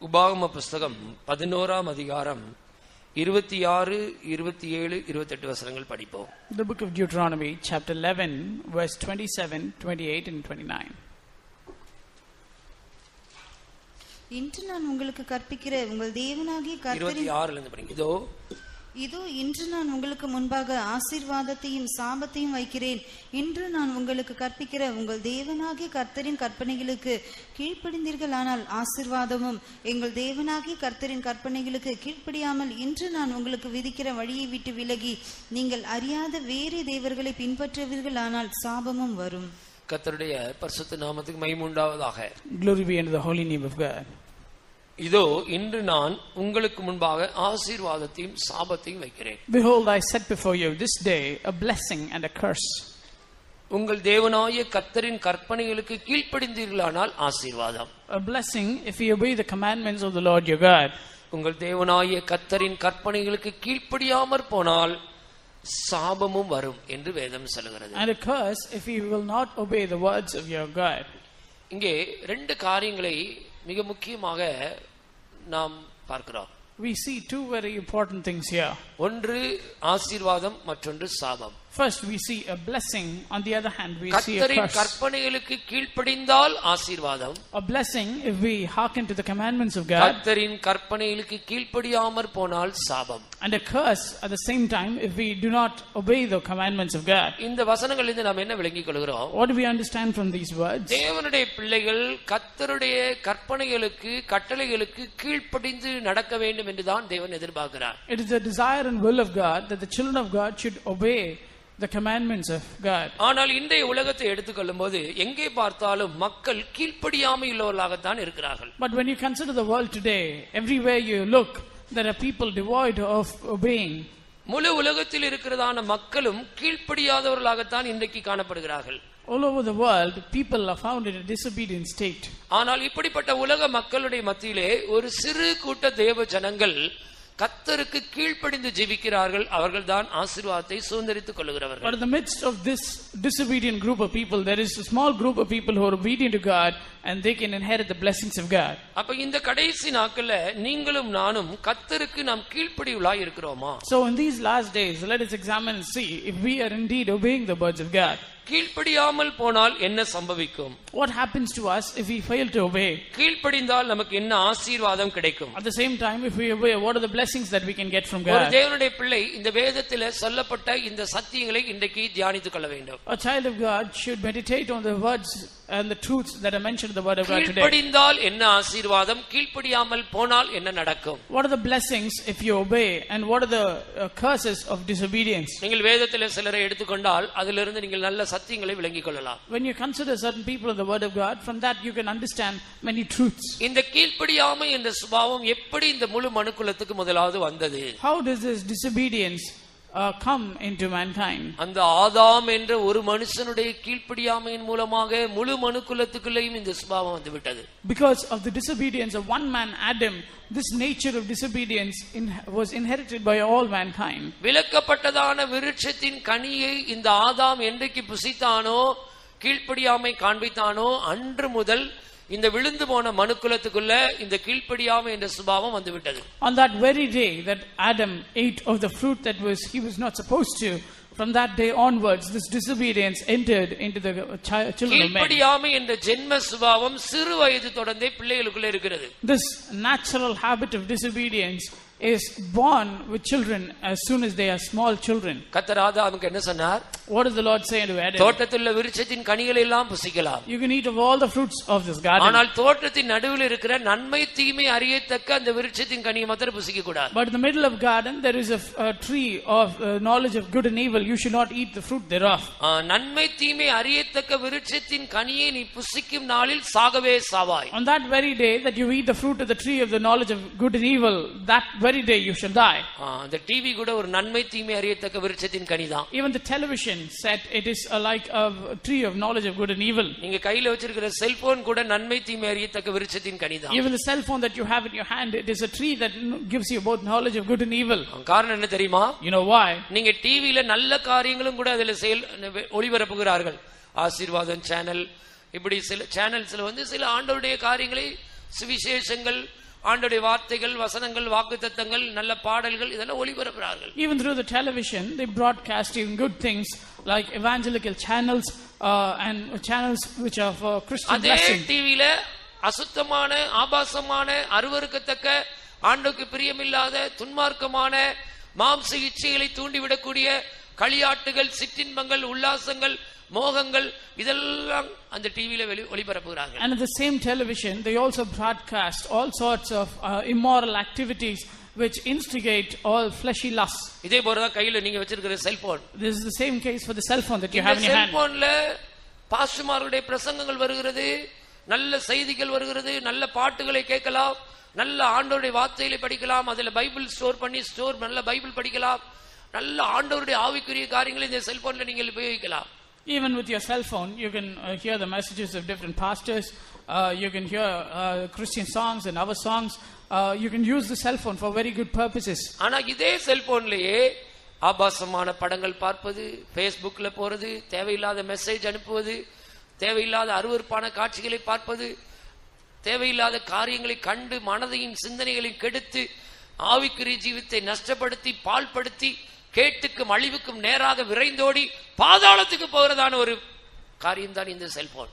உபாகம புஸ்தகம் பதினோராம் அதிகாரம் இருபத்தி ஆறு இருபத்தி ஏழு இருபத்தெட்டு வசனங்கள் படிப்போம் The book of Deuteronomy, chapter 11, verse 27, 28, and 29. இன்று நான் உங்களுக்கு கற்பிக்கிற உங்கள் தேவனாகிய இருபத்தி கர்த்தரின் ஆறுல இருந்து படிங்க. இதோ இதோ இன்று நான் உங்களுக்கு முன்பாக ஆசீர்வாதத்தையும் சாபத்தையும் வைக்கிறேன். இன்று நான் உங்களுக்கு கற்பிக்கிற உங்கள் தேவனாகிய கர்த்தரின் கற்பனைகளுக்கு கீழ்ப்படிந்தீர்களானால் ஆசீர்வாதமும். எங்கள் தேவனாகிய கர்த்தரின் கற்பனைகளுக்கு கீழ்ப்படியாமல் இன்று நான் உங்களுக்கு விதிக்கிற வழியை விட்டு விலகி நீங்கள் அறியாத வேறு தேவர்களை பின்பற்றுவீர்களானால் சாபமும் வரும். கர்த்தருடைய பரிசுத்த நாமத்துக்கு மைமுண்டாவதாக Glory be unto the holy name of God. இதோ இன்று நான் உங்களுக்கு முன்பாக ஆசீர்வாதத்தையும் சாபத்தையும் வைக்கிறேன் Behold, I set before you this day a blessing and a curse. உங்கள் தேவனாய கர்த்தரின் கற்பனைகளுக்கு கீழ்ப்படிந்தீர்களானால் ஆசீர்வாதம் A blessing if you obey the commandments of the Lord your God, உங்கள் தேவனாய கர்த்தரின் கற்பனைகளுக்கு கீழ்ப்படியாமற் போனால் சாபமும் வரும் என்று வேதம் சொல்லுகிறது and a curse if you will not obey the words of your God. இங்கே ரெண்டு காரியங்களை மிக முக்கியமாக நாம் பார்க்கிறோம் We see two very important things here. ஒன்று ஆசீர்வாதம் மற்றொன்று சாபம் First, we see a blessing. On the other hand, we see a கர்த்தரின் curse. கற்பனைகளுக்கு கீழ்ப்படிந்தால் ஆசீர்வாதம் A blessing if we hearken to the commandments of God, கர்த்தரின் கற்பனைகளுக்கு கீழ்ப்படியாமற் போனால் சாபம் and a curse at the same time if we do not obey the commandments of God. இந்த வசனங்களிலிருந்து நாம் என்ன விளங்கிக் கொள்கிறோம் What do we understand from these words? தேவனுடைய பிள்ளைகள் கர்த்தருடைய கற்பனைகளுக்கு கட்டளைகளுக்கு கீழ்ப்படிந்து நடக்க வேண்டும் என்றுதான் தேவன் எதிர்பார்க்கிறார் It is the desire and will of God that the children of God should obey the commandments of God. ஆனால் இன்றைய உலகத்தை எடுத்துக்கொள்ளும் போது எங்கே பார்த்தாலும் மக்கள் கீழ்ப்படியாமை உள்ளவர்களாகத்தான் இருக்கிறார்கள் But when you consider the world today, everywhere you look, there are people devoid of obeying. முழு உலகத்தில் இருக்கிறதான மக்களும் கீழ்ப்படியாதவர்களாகத்தான் இன்றைக்கு காணப்படுகிறார்கள் All over the world, people are found in a disobedient state. ஆனால் இப்படிப்பட்ட உலக மக்களுடைய மத்தியிலே ஒரு சிறு கூட்ட தேவ ஜனங்கள் கத்தருக்கு கீழ்ப்படிந்து ஜெபிக்கிறார்கள் அவர்கள்தான் ஆசீர்வாதத்தை சுதந்திரித்துக் கொள்ளுகிறவர்கள் But in the midst of this disobedient group of people, there is a small group of people who are obedient to God and they can inherit the blessings of God. அப்ப இந்த கடைசி நாட்கள்ல நீங்களும் நானும் கத்தருக்கு நாம் கீழ்ப்படிவுளாய் இருக்கிறோமா So in these last days, let us examine and see if we are indeed obeying the words of God. கீழ்ப்படியாமல் போனால் என்ன சம்பவிக்கும் What happens to us if we fail to obey? கீழ்ப்படிந்தால் நமக்கு என்ன ஆசீர்வாதம் கிடைக்கும் At the same time, if we obey, what are the blessings that we can get from ஒரு God? தேவனுடைய பிள்ளை இந்த வேதத்தில சொல்லப்பட்ட இந்த சத்தியங்களை இன்றைக்கு தியானித்துக் கொள்ள வேண்டும் A child of God should meditate on the words and the truths that are mentioned in the word of God today. கீழ்ப்படிந்தால் என்ன ஆசீர்வாதம் கீழ்ப்படியாமல் போனால் என்ன நடக்கும் What are the blessings if you obey and what are the uh, curses of disobedience? நீங்கள் வேதத்தில சிலரை எடுத்துக்கொண்டால் அதிலிருந்து நீங்கள் நல்ல சத்தியங்களை விளங்கிக் கொள்ளலாம் When you consider certain people in the word of God, from that you can understand many truths. இந்த கீழ்ப்படியாமை என்ற சுபாவம் எப்படி இந்த முழு மனுக்குலத்துக்கு முதலாவது வந்தது How does this disobedience uh, come into mankind? அந்த ஆதாம் என்ற ஒரு மனுஷனுடைய கீழ்ப்படியாமையின் மூலமாக முழு மனுக்குலத்துக்குள்ளேயும் இந்த சுபாவம் வந்து விட்டது Because of the disobedience of one man, Adam, this nature of disobedience in, was inherited by all mankind. விலக்கப்பட்டதான விருட்சத்தின் கனியை இந்த ஆதாம் என்றைக்கு புசித்தானோ கீழ்ப்படியாமை காண்பித்தானோ அன்று முதல் இந்த விழுந்து போன மனுக்குலத்துக்குள்ள இந்த கீழ்ப்படியாமை என்ற சுபாவம் வந்து விட்டது On that very day that Adam ate of the fruit that was he was not supposed to, from that day onwards, this disobedience entered into the chi- children of men. கீழ்ப்படியாமை என்ற ஜென்ம சுபாவம் சிறு வயது தொடர்ந்தே பிள்ளைகளுக்குள்ள இருக்கிறது This natural habit of disobedience is born with children as soon as they are small children. கத்தர் ஆதாமுக்கு என்ன சொன்னார் What does the Lord say unto Adam? தோட்டத்தில் உள்ள விருட்சத்தின் கனிகளை எல்லாம் புசிக்கலாம் You can eat of all the fruits of this garden. ஆனால் தோட்டத்தின் நடுவில் இருக்கிற நன்மை தீமை அறியத்தக்க அந்த விருட்சத்தின் கனியை மாத்திரம் புசிக்க கூடாது But in the middle of garden, there is a, f- a tree of uh, knowledge of good and evil. You should not eat the fruit thereof. ஆ, நன்மை தீமை அறியத்தக்க விருட்சத்தின் கனியை நீ புசிக்கும் நாளில் சாகவே சாவாய் On that very day that you eat the fruit of the tree of the knowledge of good and evil, that very day you shall die. ஆ, அந்த TV கூட ஒரு நன்மை தீமை அறியத்தக்க விருட்சத்தின் கனிதான் Even the television said it is uh, like a tree of knowledge of good and evil. நீங்க கையில வச்சிருக்கிற cellphone கூட நன்மை தீமை அறியத்தக்க விருட்சத்தின் கனிதான் Even the cell phone that you have in your hand, it is a tree that n- gives you both knowledge of good and evil. காரணம் என்ன தெரியுமா You know why? நீங்க டிவியில நல்ல காரியங்களும் கூட அதுல செயல் ஒளிபரப்புகிறார்கள் ஆசீர்வாதம் சேனல் இப்படி சில சேனல்ஸ்ல வந்து சில ஆண்டவருடைய காரியங்களை சுவிசேஷங்கள் ஆண்டவருடைய வார்த்தைகள் வசனங்கள் வாக்குத்தத்தங்கள் நல்ல பாடல்கள் இதெல்லாம் ஒளிபரப்புகிறார்கள் Even through the television, they broadcast even good things like evangelical channels uh, and channels which are for Christian அதே. டிவியில அசுத்தமான ஆபாசமான அருவருக்கத்தக்க ஆண்டுக்கு பிரியமில்லாத துன்மார்க்கமான மாம்ச இச்சைகளை தூண்டிவிடக்கூடிய களியாட்டுகள் சிற்றின்பங்கள் உல்லாசங்கள் மோகங்கள் இதெல்லாம் அந்த டிவியில வெளி ஒளிபரப்புகிறாங்க And at the same television, they also broadcast all sorts of uh, immoral activities which instigate all fleshy lusts. இதே போலதான் கையில நீங்க வச்சிருக்கிற cellphone This is the same case for the cell phone that you have in your hand. செல்போன்ல பாஸ்டுமார்களுடைய பிரசங்கங்கள் வருகிறது நல்ல செய்திகள் வருகிறது நல்ல பாட்டுகளை கேட்கலாம் நல்ல ஆண்டவருடைய வார்த்தைகளை படிக்கலாம் அதுல பைபிள் ஸ்டோர் பண்ணி ஸ்டோர் நல்ல பைபிள் படிக்கலாம் நல்ல ஆண்டவருடைய ஆவிக்குரிய காரியங்களை இந்த செல்போன்ல நீங்கள் உபயோகிக்கலாம் Even with your cell phone, you can uh, hear the messages of different pastors. Uh, you can hear uh, Christian songs and our songs. Uh, you can use the cell phone for very good purposes. ஆனா இதே செல்போன்லயே ஆபாசமான படங்கள் பார்ப்பது Facebookல போறது தேவையில்லாத message அனுப்புவது தேவையில்லாத அருவறுப்பான காட்சிகளை பார்ப்பது தேவையில்லாத காரியங்களை கண்டு மனதையும் சிந்தனைகளையும் கெடுத்து ஆவிக்குரிய ஜீவித்தை நஷ்டப்படுத்தி பால்படுத்தி கேட்டுக்கும் அழிவுக்கும் நேராக விரைந்தோடி பாதாளத்துக்கு போகிறதான ஒரு காரியம்தான் இந்த cellphone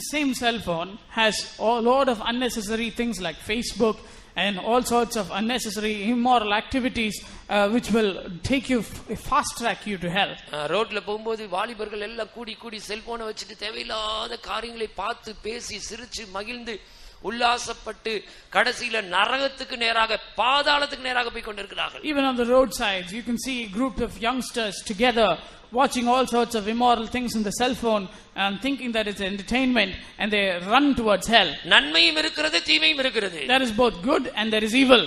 the same cell phone has a lot of unnecessary things like Facebook and all sorts of unnecessary immoral activities uh, which will take you, fast track you to hell. ரோட்ல போகும்போது வாலிபர்கள் எல்லாம் கூடி கூடி செல்போனை வச்சுட்டு தேவையில்லாத காரியங்களை பார்த்து பேசி சிரிச்சு மகிழ்ந்து உல்லாசப்பட்டு கடைசியில நரகத்துக்கு நேராக பாதாளத்துக்கு நேராக போய் கொண்டிருக்கிறார்கள் Even on the roadsides, you can see a group of youngsters together watching all sorts of immoral things in the cell phone and thinking that it's entertainment and they run towards hell. நன்மையும் இருக்கிறது தீமையும் இருக்கிறது There is both good and there is evil.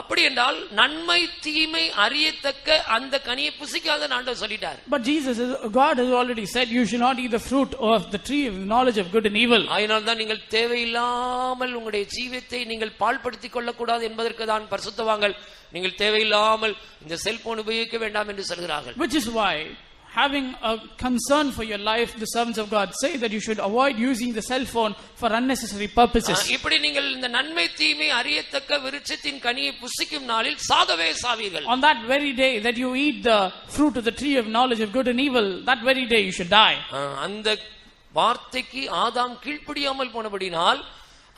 அப்படி என்றால் நன்மை தீமை அறியத்தக்க அந்த கனியை புசிக்காத ஆண்டவர் சொல்லிட்டார் But Jesus, is, God has already said you should not eat the fruit of the tree of knowledge of good and evil. அதனால் தான் நீங்கள் தேவையில்லாமல் உங்களுடைய ஜீவியத்தை நீங்கள் பாழ்படுத்திக் கொள்ளக்கூடாது என்பதற்கு தான் பரிசுத்தவாங்கள் நீங்கள் தேவையில்லாமல் இந்த செல்போன் உபயோகிக்க வேண்டாம் என்று சொல்கிறார்கள் Which is why, having a concern for your life, the servants of God say that you should avoid using the cell phone for unnecessary purposes. ஆ, இப்படி நீங்கள் இந்த நன்மை தீமை அறியத்தக்க விருட்சத்தின் கனியை புசிக்கும் நாளில் சாகவே சாவீர்கள் On that very day that you eat the fruit of the tree of knowledge of good and evil, that very day you should die. ஆ, அந்த வார்த்தைக்கு ஆதாம் கீழ்ப்படியாமல் போனபடினால்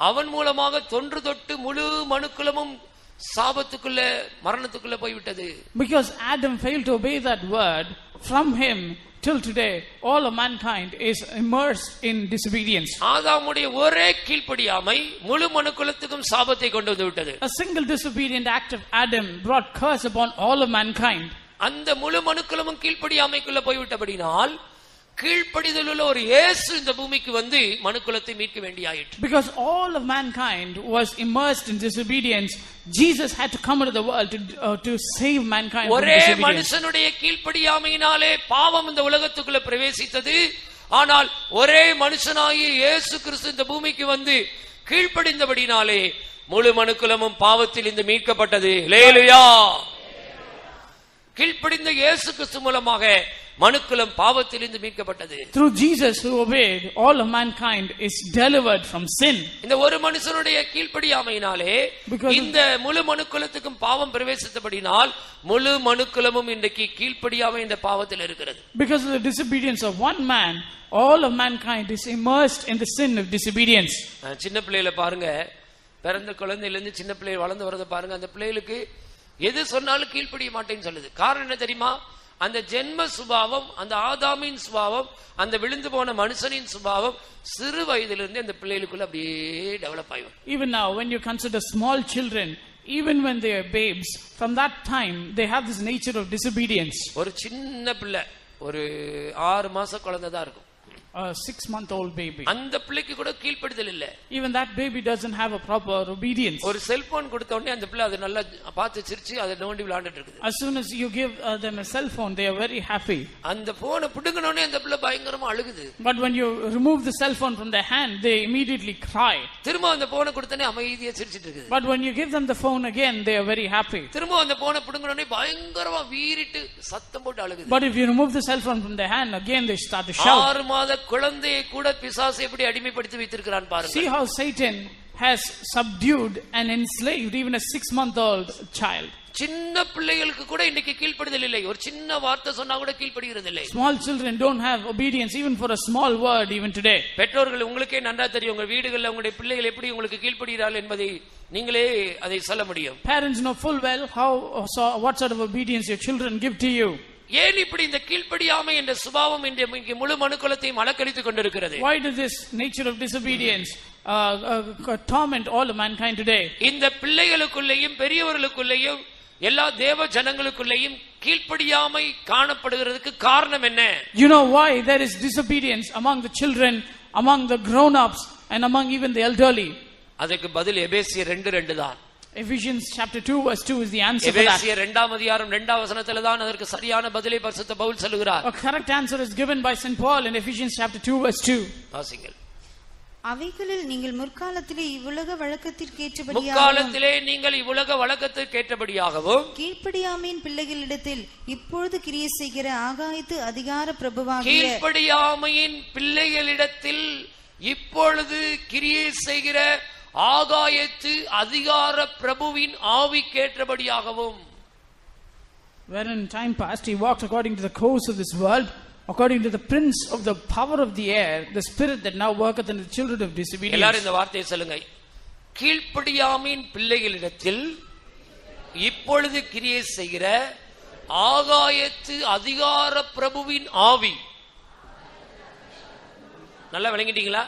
அவன் மூலமாக தொன்று தொட்டு முழு மனுக்குலமும் சாபத்துக்குள்ள மரணத்துக்குள்ள போய்விட்டது Because Adam failed to obey that word, from him till today, all of mankind is immersed in disobedience. ஆதாமுடைய ஒரே கீழ்ப்படியாமை முழு மனுக்குலத்துக்கும் சாபத்தை கொண்டு வந்து விட்டது A single disobedient act of Adam brought curse upon all of mankind. அந்த முழு மனுக்குலமும் கீழ்ப்படியாமைக்குள்ள போய்விட்டபடினால் கீழ்ப்படிதல் உள்ள ஒரு இயேசு இந்த பூமிக்கு வந்து மனுக்குலத்தை மீட்க வேண்டியாயிற்று. Because all of mankind was immersed in disobedience, Jesus had to come into the world to, uh, to save mankind ஒரே. மனுஷனுடைய கீழ்ப்படியாமையினாலே பாவம் இந்த உலகத்துக்குள்ள பிரவேசித்தது. ஆனால் ஒரே மனுஷனாகிய இயேசு கிறிஸ்து இந்த பூமிக்கு வந்து கீழ்ப்படிந்தபடினாலே முழு மனுக்குலமும் பாவத்தில் இந்த மீட்கப்பட்டது. லேலுயா கீழ்ப்படிந்த இயேசு கிறிஸ்து மூலமாக மனுக்குலம் பாவத்திலிருந்து மீட்கப்பட்டது Through Jesus who obeyed, all of mankind is delivered from sin. இந்த ஒரு மனுஷனுடைய கீழ்ப்படியாமையினாலே இந்த முழு மனுக்குலத்துக்கும் பாவம் பிரவேசித்தபடினால் முழு மனுக்குலமும் இன்றைக்கு கீழ்ப்படியாமை இந்த பாவத்தில் இருக்கிறது Because of the disobedience of one man, all of mankind is immersed in the sin of disobedience. சின்ன பிள்ளைகளை பாருங்க பிறந்த குழந்தையில இருந்து சின்ன பிள்ளை வளர்ந்து வரத பாருங்க அந்த பிள்ளைகளுக்கு எது சொன்னாலும் கீழ்ப்படிய மாட்டேன்னு சொல்லுது காரணம் என்ன தெரியுமா அந்த ஜென்ம சுபாவம் அந்த ஆதாமின் சுபாவம் அந்த விழுந்து போன மனுஷனின் சுபாவம் சிறு வயதிலிருந்து அந்த பிள்ளைகளுக்குள்ள அப்படியே டெவலப் ஆகும் Even now, when you consider small children, even when they are babes, from that time they have this nature of disobedience. ஒரு சின்ன பிள்ளை ஒரு ஆறு மாச குழந்தை தான் இருக்கும் a six month old baby. அந்த பிள்ளைக்கு கூட கீழ்ப்படுதல் இல்ல Even that baby doesn't have a proper obedience. ஒரு செல்போன் கொடுத்த உடனே அந்த பிள்ளை அதை நல்லா பார்த்து சிரிச்சு அதை நோண்டி விளையாண்டுட்டு இருக்குது As soon as you give uh, them a cell phone, they are very happy. அந்த போனை பிடுங்கினோடனே அந்த பிள்ளை பயங்கரமா அழுகுது But when you remove the cell phone from their hand, they immediately cry. திரும்ப அந்த போனை கொடுத்தனே அமைதியா சிரிச்சிட்டு இருக்குது But when you give them the phone again, they are very happy. திரும்ப அந்த போனை பிடுங்கினோடனே பயங்கரமா வீறிட்டு சத்தம் போட்டு அழுகுது But if you remove the cell phone from their hand, again they start to shout. ஆறு மாத குழந்தையை கூட பிசாசு எப்படி அடிமைப்படுத்தி வைத்திருக்கிறான் பாருங்க See how Satan has subdued and enslaved even a six month old child. சின்ன பிள்ளைகளுக்கு கூட இன்னைக்கு கீழ்ப்படுதல் இல்லை ஒரு சின்ன வார்த்தை சொன்னா கூட கீழ்ப்படுகிறது இல்லை Small children don't have obedience even for a small word even today. பெற்றோர்கள் உங்களுக்கே நன்றா தெரியும் உங்க வீடுகளில் உங்களுடைய பிள்ளைகள் எப்படி உங்களுக்கு கீழ்ப்படுகிறார்கள் என்பதை நீங்களே அதை சொல்ல முடியும் Parents know full well how so what sort of obedience your children give to you. ஏன் இப்படி இந்த கீழ்ப்படியாமை என்ற சுபாவம் இங்கே முழு மனுக்குலத்தையும் அலக்கழித்துக் கொண்டிருக்கிறது Why does this nature of disobedience uh, uh, torment all of mankind today? இந்த பிள்ளைகளுக்குள்ளேயும் பெரியவர்களுக்குள்ளேயும் எல்லா தேவ ஜனங்களுக்குள்ளேயும் கீழ்ப்படியாமை காணப்படுகிறதுக்கு காரணம் என்ன You know why there is disobedience among the children, among the grown ups, and among even the elderly? அதுக்கு பதில் எபேசியர் ரெண்டு ரெண்டு தான் Ephesians chapter 2, verse 2 is the answer for that. எபேசியர் இரண்டாம் அதிகாரம் இரண்டாம் வசனத்துல தான் அதற்கு சரியான பதிலை பரிசுத்த பவுல் சொல்லுகிறார் A correct answer is given by St. Paul in Ephesians chapter 2, verse 2. வாசிங்கள் அவைகளில் நீங்கள் முற்காலத்திலே இவ்வுலக வழக்கத்திற்கேற்றபடியாக முக்காலத்திலே நீங்கள் இவ்வுலக வழக்கத்திற்கு ஏற்றபடியாகவும் கீழ்ப்படியாமையின் பிள்ளைகளிடத்தில் இப்பொழுது கிரியை செய்கிற ஆகாயத்து அதிகார பிரபுவாகிய கீழ்ப்படியாமையின் பிள்ளைகளிடத்தில் இப்பொழுது கிரியை செய்கிற ஆகாயத்து அதிகார பிரபுவின் ஆவிக்கேற்றபடியாகவும் Wherein in time past he walked according to the course of this world, according to the prince of the power of the air, the spirit that now worketh in the children of disobedience. எல்லாரும் இந்த வார்த்தையை சொல்லுங்க கீழ்ப்படியாமையின் பிள்ளைகளிடத்தில் இப்பொழுது கிரியை செய்கிற ஆகாயத்து அதிகார பிரபுவின் ஆவி நல்லா விளங்கிட்டீங்களா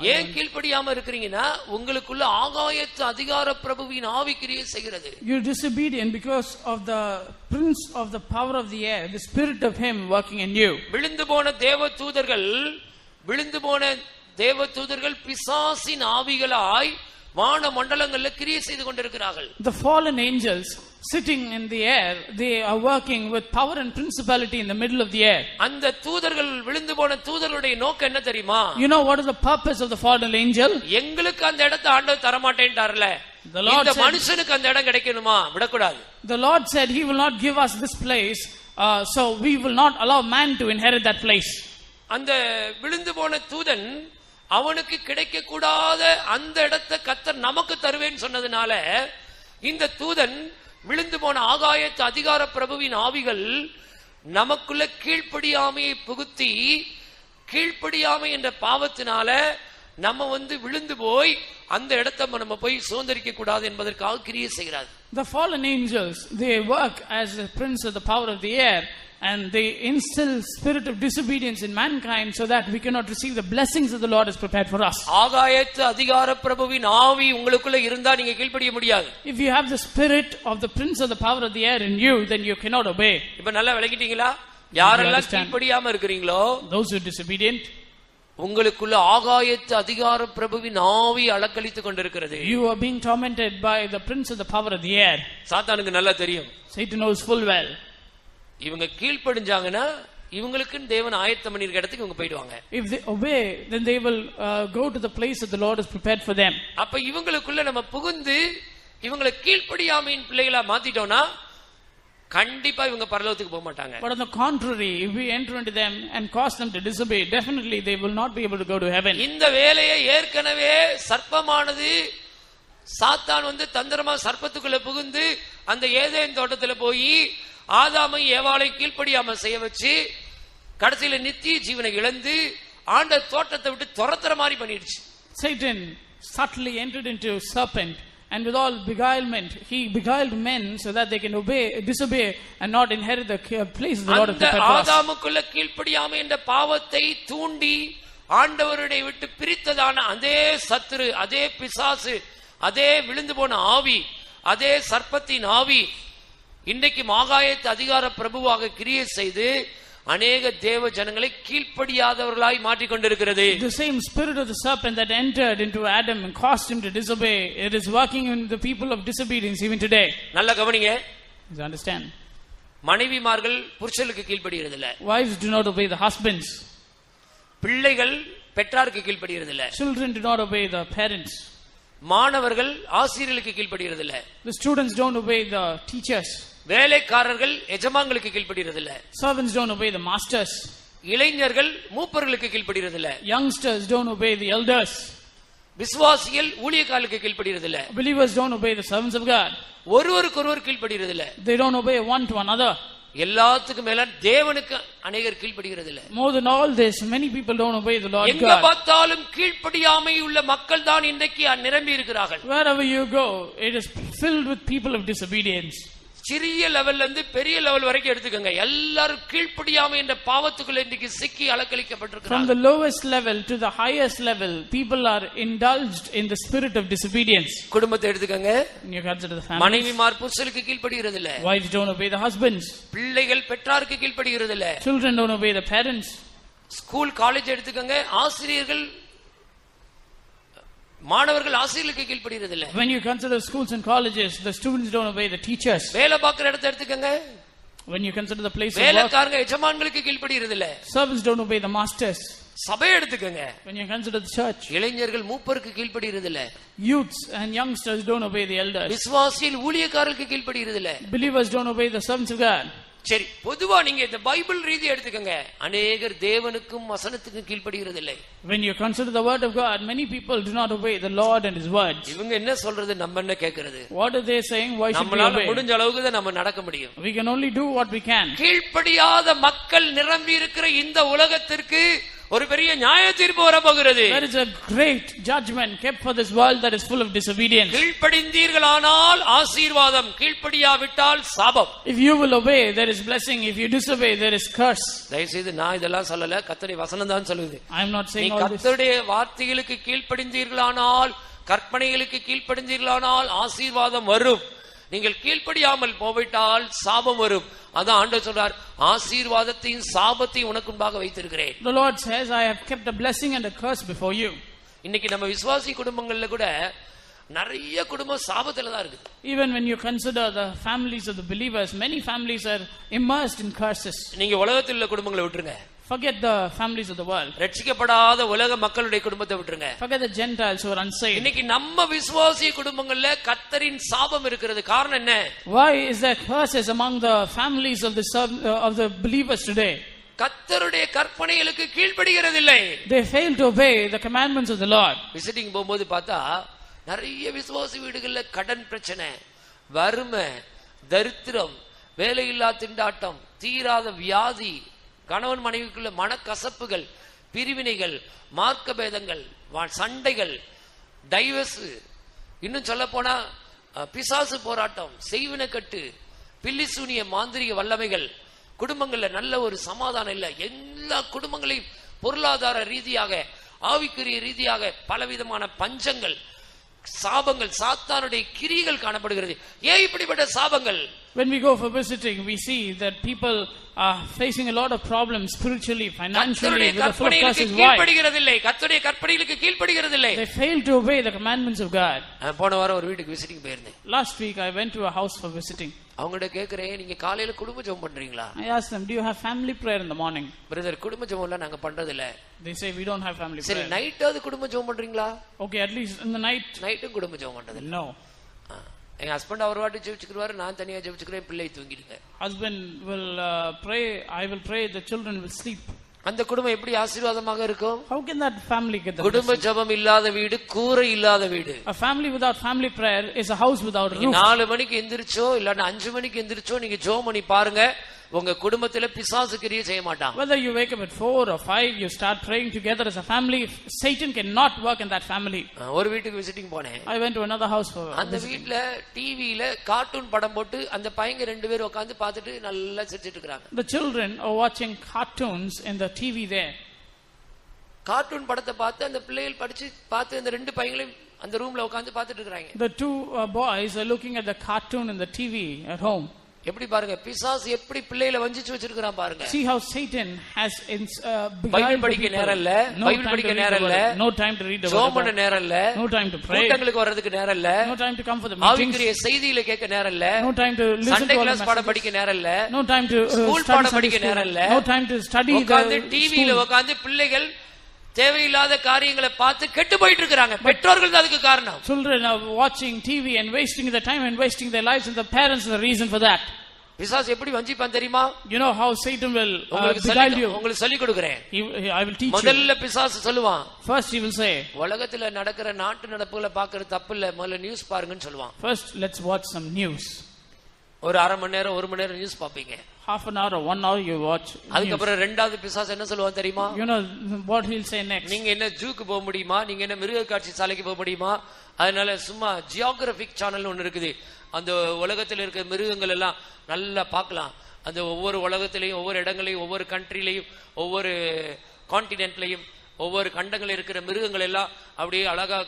ஏன் கீழ்ப்படியாம இருக்கிறீங்கன்னா உங்களுக்குள்ள ஆகாயத்து அதிகார பிரபுவின் ஆவி கிரியை செய்கிறது You're disobedient because of the prince of the power of the air, the spirit of him working in you. விழுந்து போன தேவ தூதர்கள் விழுந்து போன தேவ தூதர்கள் பிசாசின் ஆவிகளாய் வான மண்டலங்கள்ல கிரியை செய்து கொண்டிருக்கிறார்கள் The fallen angels sitting in the air, they are working with power and principality in the middle of the air. அந்த தூதர்கள் விழுந்து போன தூதர்களுடைய நோக்கம் என்ன தெரியுமா You know what is the purpose of the fallen angel? எங்களுக்கு அந்த இடத்தை ஆண்டவர் தரமாட்டேன்ட்டார்ல The Lord இந்த said- மனுஷனுக்கு அந்த இடம் கிடைக்கணுமா விடக்கூடாது The Lord said He will not give us this place, uh, so we will not allow man to inherit that place. அந்த விழுந்து போன தூதன் அவனுக்கு கிடைக்க கூடாத அந்த இடத்தை கத்தர் நமக்கு தருவேன்னு சொன்னதுனால இந்த தூதன் விழுந்து போன ஆகாயத்து அதிகார பிரபுவின் ஆவிகள் நமக்குள்ள கீழ்ப்படியாமையை புகுத்தி கீழ்ப்படியாமை என்ற பாவத்தினால நம்ம வந்து விழுந்து போய் அந்த இடத்தை நம்ம போய் சுதந்திரிக்க கூடாது என்பதற்காக கிரியை செய்கிறார் The fallen angels, they work as the prince of the power of the air, and they instill spirit of disobedience in mankind so that we cannot receive the blessings that the Lord has prepared for us. ஆகாயத்து அதிகார பிரபுவின் ஆவி உங்களுக்குள்ள இருந்தா நீங்க கீழ்ப்படிய முடியாது If you have the spirit of the prince of the power of the air in you, then you cannot obey. இப்ப நல்லா விளக்கிட்டீங்களா யாரெல்லாம் understand? கீழ்ப்படியாம இருக்கிறீங்களோ Those who are disobedient, உங்களுக்குள்ள ஆகாயத்து அதிகார பிரபுவின் ஆவி அலக்களித்துக் கொண்டிருக்கிறது you are being tormented by the prince of the power of the air. சாத்தானுக்கு நல்லா தெரியும் Satan knows full well. இவங்க கீழ்ப்படிஞ்சாங்கன்னா இவங்களுக்குன்னு தேவன் ஆயத்தம் பண்ணிருக்க இடத்துக்கு இவங்க போயிடுவாங்க If they obey, then they will uh, go to the place that the Lord has prepared for them. அப்ப இவங்களுக்குள்ள நம்ம புகுந்து இவங்களை கீழ்ப்படியாமையின் பிள்ளைகளா மாத்திட்டோம்னா கண்டிப்பா இவங்க பரலோகத்துக்கு போக மாட்டாங்க But on the contrary, if we enter into them and cause them to disobey, definitely they will not be able to go to heaven. இந்த வேலையை ஏற்கனவே சர்ப்பமானது சாத்தான் வந்து தந்திரமா சர்ப்பத்துக்குள்ள புகுந்து அந்த ஏதேன் தோட்டத்துல போய் ஆதாமை ஏவாளை கீழ்ப்படியாம செய்ய வச்சு கடைசியில நித்திய ஜீவனை இழந்து ஆண்ட தோட்டத்தை விட்டு துரத்துற மாதிரி பண்ணிடுச்சு Satan subtly entered into serpent, and with all beguilement, he beguiled men so that they can obey, disobey, and not inherit the place the Lord for us. ஆதாமுக்குள்ள கீழ்ப்படியாமை என்ற பாவத்தை தூண்டி ஆண்டவருடைய விட்டு பிரித்ததான அதே சத்துரு அதே பிசாசு அதே விழுந்து போன ஆவி அதே சர்ப்பத்தின் ஆவி இன்றைக்கு மாகாயத்து அதிகார பிரபுவாக கிரியை செய்து அநேக தேவ ஜனங்களை கீழ்ப்படியாதவர்களாய் மாற்றிக் கொண்டிருக்கிறது The same spirit of the serpent that entered into Adam and caused him to disobey, it is working in the people of disobedience even today. நல்லா கவனிங்க You understand? மனைவிமார்கள் புருஷனுக்கு கீழ்ப்படுகிறது இல்ல Wives do not obey the husbands. பிள்ளைகள் பெற்றாருக்கு கீழ்ப்படுகிறது இல்ல Children do not obey the parents. மாணவர்கள் ஆசிரியர்களுக்கு கீழ்ப்படுகிறது இல்ல The students don't obey the teachers. வேலைக்காரர்கள் எஜமான்களுக்கு இல்ல Servants don't obey the masters. இளைஞர்கள் மூப்பர்களுக்கு இல்ல Youngsters don't obey the elders. விசுவாசிகள் ஊழியக்காரர்களுக்கு கீழ்ப்படுகிறது இல்ல Believers don't obey the servants of God. ஒருவருக்கொருவர் கீழ்ப்படுகிறது இல்ல They don't obey one to another. எல்லாத்துக்கும் மேல தேவனுக்கு அநேகர் கீழ்ப்படுகிறது இல்ல More than all this, many people don't obey the Lord எங்க. பார்த்தாலும் கீழ்ப்படியாமை உள்ள மக்கள் தான் இன்றைக்கு நிரம்பி இருக்கிறார்கள் Wherever you go, it is filled with people of disobedience. சிறிய லெவல்ல இருந்து பெரிய லெவல் வரைக்கும் எடுத்துக்கோங்க எல்லாரும் கீழ்ப்படியாமை என்ற பாவத்துக்குள்ள இன்னைக்கு சிக்கி From அலக்களிக்கப்பட்டிருக்கிறாங்க the lowest level to the highest level, people are indulged in the spirit of disobedience. குடும்பத்தை எடுத்துக்கோங்க you consider the family. மனைவிமார் புருஷனுக்கு கீழ்ப்படுகிறது இல்ல Wives don't obey the husbands. பிள்ளைகள் பெற்றாருக்கு கீழ்ப்படுகிறது இல்ல Children don't obey the parents. School college எடுத்துக்கோங்க ஆசிரியர்கள் மாணவர்கள் ஆசிரியர்களுக்கு கீழ்ப்படுகிறது இல்ல When you consider schools and colleges, the students don't obey the teachers. வேலை பார்க்கிற இடத்த எடுத்துக்கோங்க When you consider the place of work, வேலைக்காரங்க எஜமான்களுக்கு கீழ்ப்படுகிறது இல்ல servants don't obey the masters. சபையை எடுத்துக்கோங்க When you consider the church, இளைஞர்கள் மூப்பருக்கு கீழ்ப்படுகிறது இல்ல youths and youngsters don't obey the elders. விசுவாசியில் ஊழியக்காரருக்கு கீழ்ப்படுகிறது இல்ல Believers don't obey the servants of God. சரி பொதுவா நீங்க இந்த பைபிள் ரீதி எடுத்துக்கோங்க அநேகர் தேவனுக்கும் வசனத்துக்கும் கீழ்ப்படுகிறது இல்லை When you consider the word of God, many people do not obey the Lord and His words. இவங்க என்ன சொல்றது நம்ம என்ன கேக்குறது What are they saying? Why should we obey? முடிஞ்ச அளவுக்கு தான் நம்ம நடக்க முடியும் We can only do what we can. கீழ்ப்படியாத மக்கள் நிரம்பி இருக்கிற இந்த உலகத்திற்கு ஒரு பெரிய நியாய தீர்ப்பு வரப்போகிறது There is a great judgment kept for this world that is full of disobedience. கீழ்ப்படிந்தீர்களானால் ஆசீர்வாதம் கீழ்ப்படியாவிட்டால் சாபம் If you will obey, there is blessing. If you disobey, there is curse. தயவுசெய்து நான் இதெல்லாம் சொல்லல கத்தடி வசனம் தான் சொல்லுது I am not saying all this. கத்தருடைய வார்த்தைகளுக்கு கீழ்ப்படிந்தீர்களானால் கற்பனைகளுக்கு கீழ்ப்படிந்தீர்களானால் ஆசீர்வாதம் வரும் நீங்கள் கீழ்ப்படியாமல் போய்விட்டால் சாபம் வரும் அதான் ஆண்டவர் சொல்றார் ஆசீர்வாதத்தையும் சாபத்தையும் உனக்கு முன்பாக வைத்திருக்கிறேன் The Lord says, I have kept a blessing and a curse before you. இன்னைக்கு நம்ம விசுவாசி குடும்பங்கள்ல கூட நிறைய குடும்பம் சாபத்துல தான் இருக்குது Even when you consider the families of the believers, many families are immersed in curses. நீங்க உலகத்தில் உள்ள குடும்பங்களை விட்டுருங்க Forget the families of the world. ரட்சிக்கப்படாத உலக மக்களுடைய குடும்பத்தை விட்டுருங்க Forget the Gentiles who are unsaved. இன்னைக்கு நம்ம விசுவாசி குடும்பங்கள்ல கத்தரின் சாபம் இருக்கிறது காரணம் என்ன Why is there curses among the families of the uh, of the believers today? கத்தருடைய கற்பனைகளுக்கு கீழ்ப்படுகிறது இல்லை They fail to obey the commandments of the Lord. Visiting போகும்போது பார்த்தா நிறைய விசுவாசி வீடுகள்ல கடன் பிரச்சனை வறுமை தரித்திரம் வேலையில்லா திண்டாட்டம் தீராத வியாதி கணவன் மனைவிக்குள்ள மனக்கசப்புகள் பிரிவினைகள் மார்க்க பேதங்கள் சண்டைகள் டைவர்ஸ் இன்னும் சொல்ல போனா பிசாசு போராட்டம் செய்வினக்கட்டு பில்லிசூனிய மாந்திரிக வல்லமைகள் குடும்பங்கள்ல நல்ல ஒரு சமாதானம் இல்லை. எல்லா குடும்பங்களையும் பொருளாதார ரீதியாக ஆவிக்குரிய ரீதியாக பலவிதமான பஞ்சங்கள் சாபங்கள் சாத்தானுடைய கிரிகள் காணப்படுகிறது ஏன் இப்படிப்பட்ட சாபங்கள் When we go for visiting, we see that people are facing a lot of problems spiritually, financially, கர்த்தருடைய with a full of கற்பனைகளுக்கு curses. Why? கீழ்ப்படுகிறதில்லை கர்த்தருடைய கற்பனைகளுக்கு கீழ்ப்படுகிறதில்லை They fail to obey the commandments of God. நான் போன வாரம் ஒரு வீட்டுக்கு விசிட்டிங் போயிருந்தேன் Last week, I went to a house for visiting. அவங்ககிட்ட கேக்குறேன் நீங்க காலையில குடும்ப ஜெபம் பண்றீங்களா I asked them, Do you have family prayer in the morning? Brother குடும்ப ஜெபம் எல்லாம் நாங்க பண்றது இல்ல They say, We don't have family சரி prayer. நைட்டாவது குடும்ப ஜெபம் பண்றீங்களா Okay, at least in the night? நைட்டும் குடும்ப ஜெபம் பண்றது இல்ல No. ஆ. எங்க ஹஸ்பண்ட் அவர் வாட்டி ஜெபிச்சுக்குருவாரு நான் தனியா ஜெபிச்சுக்கிறேன் பிள்ளை தூங்கிடுங்க Husband will uh, pray, I will pray, the children will sleep. அந்த குடும்பம் எப்படி ஆசீர்வாதமாக இருக்கும்? How can that family get the குடும்ப ஜெபம் இல்லாத வீடு கூரை இல்லாத வீடு. A family without family prayer is a house without a roof. நாலு மணிக்கு எந்திரிச்சோ இல்லன்னா அஞ்சு மணிக்கு எந்திரிச்சோ நீங்க ஜோம் பண்ணி பாருங்க. உங்க குடும்பத்துல பிசாசு கிரியை செய்ய மாட்டான் Whether you wake up at 4 or 5, you start praying together as a family, Satan cannot work in that family. ஆ, ஒரு வீட்டுக்கு விசிட்டிங் போனேன் I went to another house for அந்த வீட்ல டிவியில கார்ட்டூன் படம் போட்டு அந்த பையங்க ரெண்டு பேரும் உட்காந்து பார்த்துட்டு நல்லா சிரிச்சிட்டு இருக்காங்க The children are watching cartoons in the TV there. Cartoon படத்தை பார்த்து அந்த பிள்ளைகள் படிச்சு பார்த்து அந்த ரெண்டு பையங்களையும் அந்த ரூம்ல உட்காந்து பார்த்துட்டு இருக்காங்க The two uh, boys are looking at the cartoon in the TV at home. எப்படி பாருங்க பிசாசு எப்படி பிள்ளைகளை வஞ்சிச்சு வச்சிருக்கிறான் பாருங்க See how Satan has uh, Bible படிக்க. நேரம் இல்ல பைபிள் படிக்க நேரம் இல்ல. No time to read the word. பண்ண நேரம் இல்ல No time to pray. கூட்டங்களுக்கு வர்றதுக்கு நேரம் இல்ல No time to come for the meetings. ஆவிக்குரிய செய்தியில கேட்க நேரம் இல்ல No time to listen Sunday class messages. படிக்க நேரம் இல்ல No time to uh, பாடம் Sunday படிக்க. நேரம் இல்ல. No time to study உட்கார்ந்து the school. உட்கார்ந்து பிள்ளைகள் தேவையில்லாத காரியங்களை பார்த்து கெட்டு போயிட்டு இருக்காங்க பெற்றோர்கள் தான் அதுக்கு காரணம் Children are watching TV and wasting their time and wasting their lives and the parents are the reason for that. பிசாசு எப்படி வஞ்சிப்பான் தெரியுமா You know how Satan will uh, உங்களுக்கு you. உங்களுக்கு சொல்லி கொடுக்கிறேன் I will teach. முதல்ல பிசாசு சொல்லுவான் First he will say, உலகத்துல நடக்கிற நாட்டு நடப்புகளை பாக்குறது தப்பு இல்ல முதல்ல நியூஸ் பாருங்கன்னு சொல்லுவான் first let's watch some news. ஒரு அரை மணி நேரம் ஒரு மணி நேரம் நியூஸ் பாப்பீங்க Half an hour or one hour you watch. அதுக்கப்புறம் ரெண்டாவது பிசாசு என்ன சொல்லுவான் தெரியுமா? You know what he'll say next. நீங்க என்ன ஜூக்கு போக முடியுமா? நீங்க என்ன மிருக காட்சி சாலைக்கு போக முடியுமா? அதனால சும்மா ஜியோகிராபிக் சேனல் ஒண்ணு இருக்குது. அந்த உலகத்துல இருக்கிற மிருகங்கள் எல்லாம் நல்லா பார்க்கலாம். அந்த ஒவ்வொரு உலகத்திலையும் ஒவ்வொரு இடங்களையும் ஒவ்வொரு கண்ட்ரிலையும் ஒவ்வொரு கான்டினென்ட்லையும் ஒவ்வொரு கண்டங்கள் இருக்கிற மிருகங்கள் எல்லாம் அப்படியே அழகா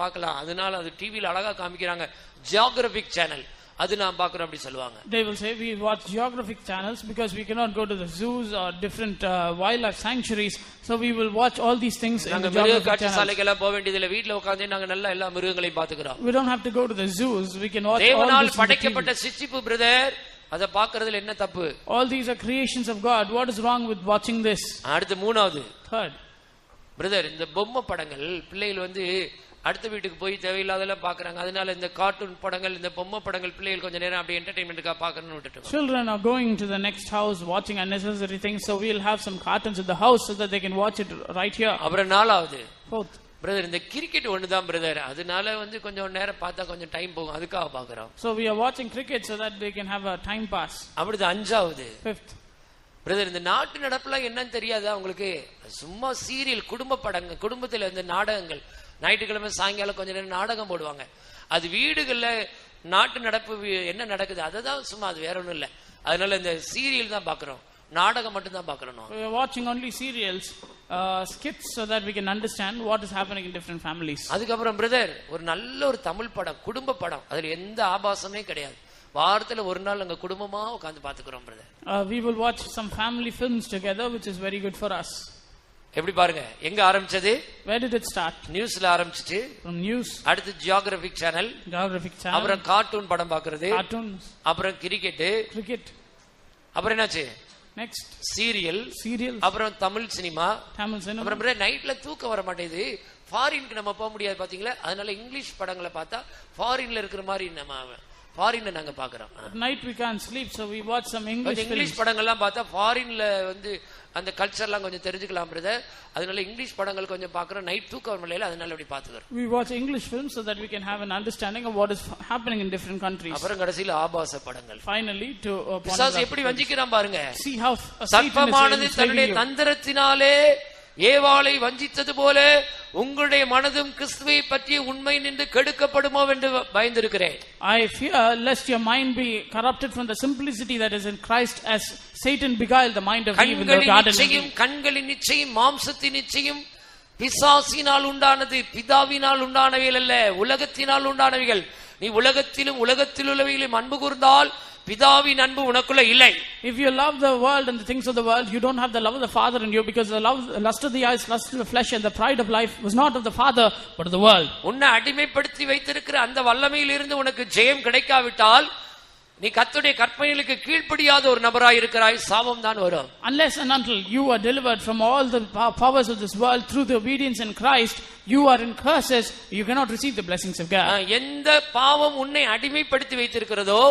பார்க்கலாம். அதனால அது டிவியில அழகா காமிக்கிறாங்க. ஜியோகிராபிக் சேனல் அது நான் பாக்குறோம் அப்படி சொல்லுவாங்க They will say we watch geographic channels because we cannot go to the zoos or different uh, wildlife sanctuaries. So we will watch all these things in the geographic காட்சி channels. சாலைக்கெல்லாம் போக வேண்டியதில்லை வீட்டுல உட்காந்து நாங்க நல்லா எல்லா மிருகங்களையும் பாத்துக்கிறோம் We don't have to go to the zoos. We can watch all தேவனால். படைக்கப்பட்ட சிச்சிப்பு பிரதர் அதை பாக்குறதுல என்ன தப்பு All these are creations of God. What is wrong with watching this? அடுத்து மூணாவது Third, பிரதர் இந்த பொம்மை படங்கள் பிள்ளைகள் வந்து அடுத்த வீட்டுக்கு போய் தேவையில்லாதெல்லாம் பாக்குறாங்க அதனால இந்த கார்ட்டூன் படங்கள் இந்த பொம்மை படங்கள் பிள்ளைகள் கொஞ்ச நேரம் அப்படியே என்டர்டைன்மெண்ட்டுக்காக பாக்கணும்னு விட்டுட்டு children are going to the next house watching unnecessary things. So we'll have some cartoons in the house so that they can watch it right here. அப்புறம் நாலாவது. Fourth, பிரதர் இந்த கிரிக்கெட் ஒண்ணுதான் பிரதர் அதனால வந்து கொஞ்சம் நேரம் பார்த்தா கொஞ்சம் டைம் போகும். அதுக்காக பாக்குறோம் so we are watching cricket so that they can have a time pass. அப்படிதான் அஞ்சாவது. Fifth, பிரதர் இந்த நாட்டு நடப்புலாம் என்னன்னு தெரியாதா உங்களுக்கு? சும்மா சீரியல் குடும்ப படங்கள் குடும்பத்துல இந்த நாடகங்கள். ஞாயிற்றுக்கிழமை சாயங்காலம் கொஞ்ச நேரம் நாடகம் போடுவாங்க. அது வீடுகள்ல நாட்டு நடப்பு வி- என்ன நடக்குது அதை தான் சும்மா அது வேற ஒண்ணும் இல்ல. அதனால இந்த சீரியல் தான் பாக்குறோம் நாடகம் மட்டும் தான் watching only serials, uh, skits so that we can understand what is happening in different families. அதுக்கப்புறம் பிரதர் ஒரு நல்ல ஒரு தமிழ் படம் குடும்ப படம். அதுல எந்த ஆபாசமே கிடையாது. வாரத்துல ஒரு நாள் அங்க குடும்பமா உட்காந்து பாத்துக்கிறோம் brother we will watch some family films together, which is very good for us. எப்படி பாருங்க? எங்க ஆரம்பிச்சது? Where did it start? நியூஸ்ல ஆரம்பிச்சிட்டு From news, அடுத்து ஜியோகிராபிக் சேனல் geographic channel, அப்புறம் கார்ட்டூன் படம் பாக்குறது cartoons, அப்புறம் கிரிக்கெட் cricket. அப்புறம் என்னாச்சு? Next, சீரியல் serials, அப்புறம் தமிழ் சினிமா Tamil cinema. அப்புறம் நைட்ல தூக்கம் வர மாட்டேங்குது. ஃபாரினுக்கு நம்ம போக முடியாது பாத்தீங்களா? அதனால இங்கிலீஷ் படங்களை பார்த்தா ஃபாரின்ல இருக்கிற மாதிரி நம்ம ஃபாரின்ல நாங்க பாக்குறோம் can't sleep, so we watch some English கொஞ்சம் films. இங்கிலீஷ் படங்கள்லாம் பார்த்தா ஃபாரின்ல வந்து அந்த கல்ச்சர்லாம் கொஞ்சம் தெரிஞ்சுக்கலாம் பிரதர் அதனால இங்கிலீஷ் படங்கள் கொஞ்சம் பாக்குறோம் நைட் தூக்கம் வர முடியல அதனால அப்படி பாத்துக்கிறோம் We watch English films so that we can have an understanding of what is happening in different countries. அப்புறம் கடைசியில ஆபாச படங்கள் to uh, பிசாசு எப்படி. வஞ்சிக்கிறான் பாருங்க see how uh, சர்ப்பமானது தன்னுடைய. தந்திரத்தினாலே ஏவாளை வஞ்சித்தது போல உங்களுடைய மனதும் கிறிஸ்துவை பற்றிய உண்மை நின்று கெடுக்கப்படுமோ என்று பயந்திருக்கிறேன் I fear lest your mind be corrupted from the simplicity that is in Christ as Satan beguiled the mind of Eve in the garden. நிச்சயம். கண்களின் நிச்சயம் மாம்சத்தின் நிச்சயம் பிசாசினால் உண்டானது பிதாவினால் உண்டானவைகள் அல்ல உலகத்தினால் உண்டானவைகள் நீ உலகத்திலும் உலகத்தில் உள்ளவைகளையும் அன்பு கூர்ந்தால் பிதாவின் அன்பு உனக்குள்ள இல்லை If you love the world and the things of the world, you don't have the love of the Father in you because the love, lust of the eyes, lust of the flesh, and the pride of life was not of the Father but of the world. உன்னை அடிமைப்படுத்தி வைத்திருக்கிற அந்த வல்லமையிலிருந்து உனக்கு ஜெயம் கிடைக்காவிட்டால் நீ கர்த்தருடைய கற்பனைகளுக்கு கீழ்ப்படியாத ஒரு நபராய் இருக்கிறாய் சாபம் தான் வரும் Unless and until you are delivered from all the pow- powers of this world through the obedience in Christ, you are in curses, you cannot receive the blessings of God. எந்த பாவம் உன்னை அடிமைப்படுத்தி வைத்திருக்கிறதோ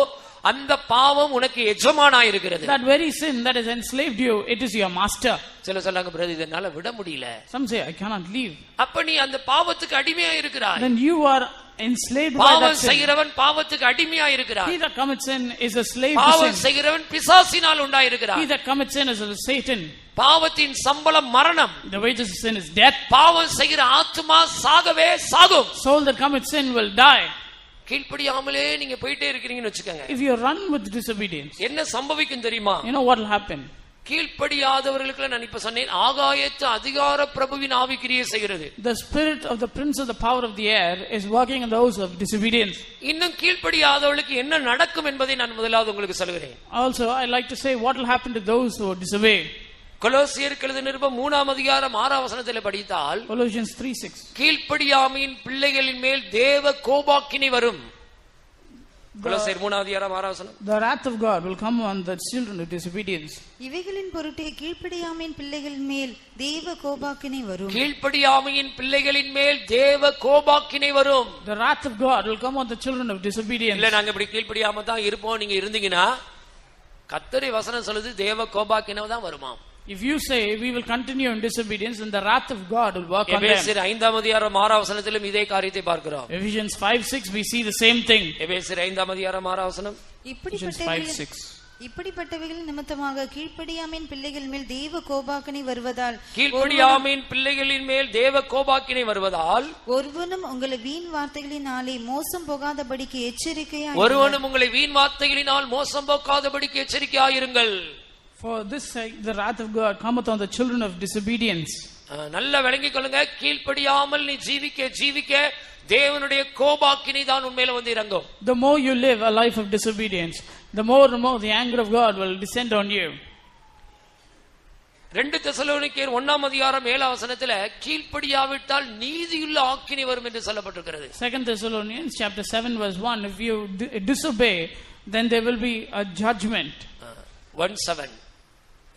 அந்த பாவம் உனக்கு எஜமானா இருக்கிறது That very sin that has enslaved you, it is your master. சில சொல்லாங்க பிரதி இதனால விட முடியல Some say, I cannot leave. அப்ப நீ அந்த பாவத்துக்கு அடிமையா இருக்கிறாய் Then you are enslaved by that பாவம் sin. செய்கிறவன் பாவத்துக்கு அடிமையா இருக்கிறாய் He that commits sin is a slave to பாவம். செய்கிறவன் பிசாசினால் He உண்டாயிருக்கிறான் that commits sin is of Satan. பாவத்தின் சம்பளம் மரணம் The wages of sin is death. பாவம் செய்கிற ஆத்துமா சாகவே சாகும் Soul that commits sin will die. கீழ்ப்படியாமலே நீங்க போயிட்டே இருக்கிறீங்கன்னு வச்சுக்கோங்க If you run with disobedience, என்ன சம்பவிக்கும் தெரியுமா you know what will happen? கீழ்ப்படியாதவர்களுக்கு நான் இப்ப சொன்னேன் ஆகாயத்து அதிகார பிரபுவின் ஆவி கிரியை செய்கிறது The spirit of the prince of the power of the air is working in those of disobedience. இன்னும் கீழ்ப்படியாதவர்களுக்கு என்ன நடக்கும் என்பதை நான் முதலாவது உங்களுக்கு சொல்கிறேன் Also, I like to say what will happen to those who disobey. கொலோசியருக்கு எழுதின நிருபம் மூணாம் அதிகாரம் ஆறாம் வசனத்தில் படித்தால் Colossians 3 6. கீழ்ப்படியாமையின் பிள்ளைகளின் மேல் தேவ கோபாக்கினை வரும் கொலோசியர் மூணாம் அதிகாரம் ஆறாம் வசனம் The wrath of God will come on the children of disobedience. இவைகளின் பொருட்டே கீழ்ப்படியாமையின் பிள்ளைகள் மேல் தேவ கோபாக்கினை வரும் கீழ்ப்படியாமையின் பிள்ளைகளின் மேல் தேவ கோபாக்கினை வரும் The wrath of God will come on the children of disobedience. இல்ல நாங்க இப்படி கீழ்ப்படியாம தான் இருப்போம் நீங்க இருந்தீங்கன்னா கத்தரி வசனம் சொல்லுது தேவ கோபாக்கினை தான் வருமாம் If you say we will continue in disobedience, then the wrath of God will work on them. ஐந்தாம் அதிகாரம் ஆறாம் வசனத்திலும் இதே காரியத்தை பார்க்கிறோம் Ephesians 5 6, we see the same thing. எபேசியர் ஐந்தாம் அதிகாரம் ஆறாம் வசனம் Ephesians 5 இப்படிப்பட்டவைகள் 6. இப்படிப்பட்டவைகள் நிமித்தமாக கீழ்ப்படியாமையின் பிள்ளைகள் மேல் தேவ கோபாக்கினை வருவதால் கீழ்ப்படியாமையின் பிள்ளைகளின் மேல் தேவ கோபாக்கினை வருவதால் ஒருவனும் உங்களை வீண் வார்த்தைகளினாலே மோசம் போகாதபடிக்கு எச்சரிக்கையா ஒருவனும் உங்களை வீண் வார்த்தைகளினால் மோசம் போக்காதபடிக்கு எச்சரிக்கையாயிருங்கள் For this sake, the wrath of God cometh on the children of disobedience. அஹ், நல்லா விளங்கிக் கொள்ளுங்க கீழ்ப்படியாமல் நீ ஜீவிக்க ஜீவிக்க தேவனுடைய கோபாக்கினை தான் உண்மையில வந்து இறங்கும் The more you live a life of disobedience, the more and more the anger of God will descend on you. ரெண்டு தெசலோனிக்கேர் ஒன்னாம் அதிகாரம் ஏழாம் வசனத்துல கீழ்ப்படியாவிட்டால் நீதியுள்ள ஆக்கினை வரும் என்று சொல்லப்பட்டிருக்கிறது Second Thessalonians chapter 7 verse 1, if you di- disobey, then there will be a judgment. One seven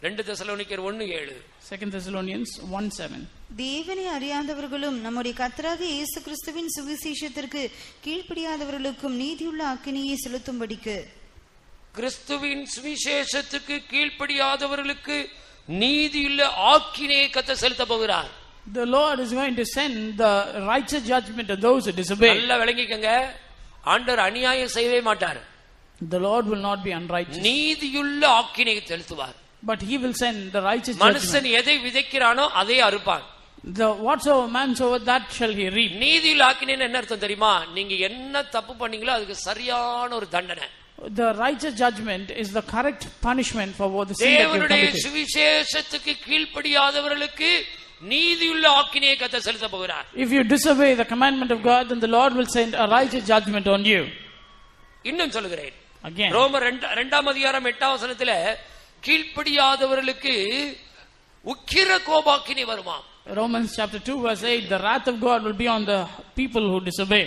ரெண்டு தெசலோனிக்கேர் ஒன்னு ஏழு. Second Thessalonians 1 7. தேவனை அறியாதவர்களும் நம்முடைய கர்த்தராக இயேசு கிறிஸ்துவின் சுவிசேஷத்திற்கு கீழ்ப்படியாதவர்களுக்கும் நீதியுள்ள அக்கினியை செலுத்தும்படிக்கு. கிறிஸ்துவின் சுவிசேஷத்துக்கு கீழ்ப்படியாதவர்களுக்கு நீதியுள்ள ஆக்கினையை கத்த செலுத்த போகிறார். The Lord is going to send the righteous judgment to those who disobey. நல்லா விளங்கிக்கங்க. ஆண்டவர் அநியாயம் செய்யவே மாட்டார். The Lord will not be unrighteous, நீதியுள்ள ஆக்கினை செலுத்துவார். but He will send the righteous judgment. மனுஷன் எதை விதைக்கிறானோ அதை அறுப்பான் The whatsoever man sower, that shall he reap. நீதியுள்ள ஆக்கினைன்னு என்ன அர்த்தம் தெரியுமா நீங்க என்ன தப்பு பண்ணீங்களோ அதுக்கு சரியான ஒரு தண்டனை The righteous judgment is the correct punishment for what the sin that you தேவனுடைய committed. சுவிசேஷத்துக்கு கீழ்ப்படியாதவர்களுக்கு நீதியுள்ள ஆக்கினையை கத்த செலுத்த போகிறார் If you disobey the commandment of God, then the Lord will send a righteous judgment on you. இன்னும் சொல்லுகிறேன் Again, ரோமர் ரெண்டா- ரெண்டாம் அதிகாரம் எட்டாம் வசனத்துல கீழ்ப்படியாதவர்களுக்கு உக்கிர கோபாக்கினி வருமாம். Romans chapter 2 verse 8, the wrath of God will be on the people who disobey.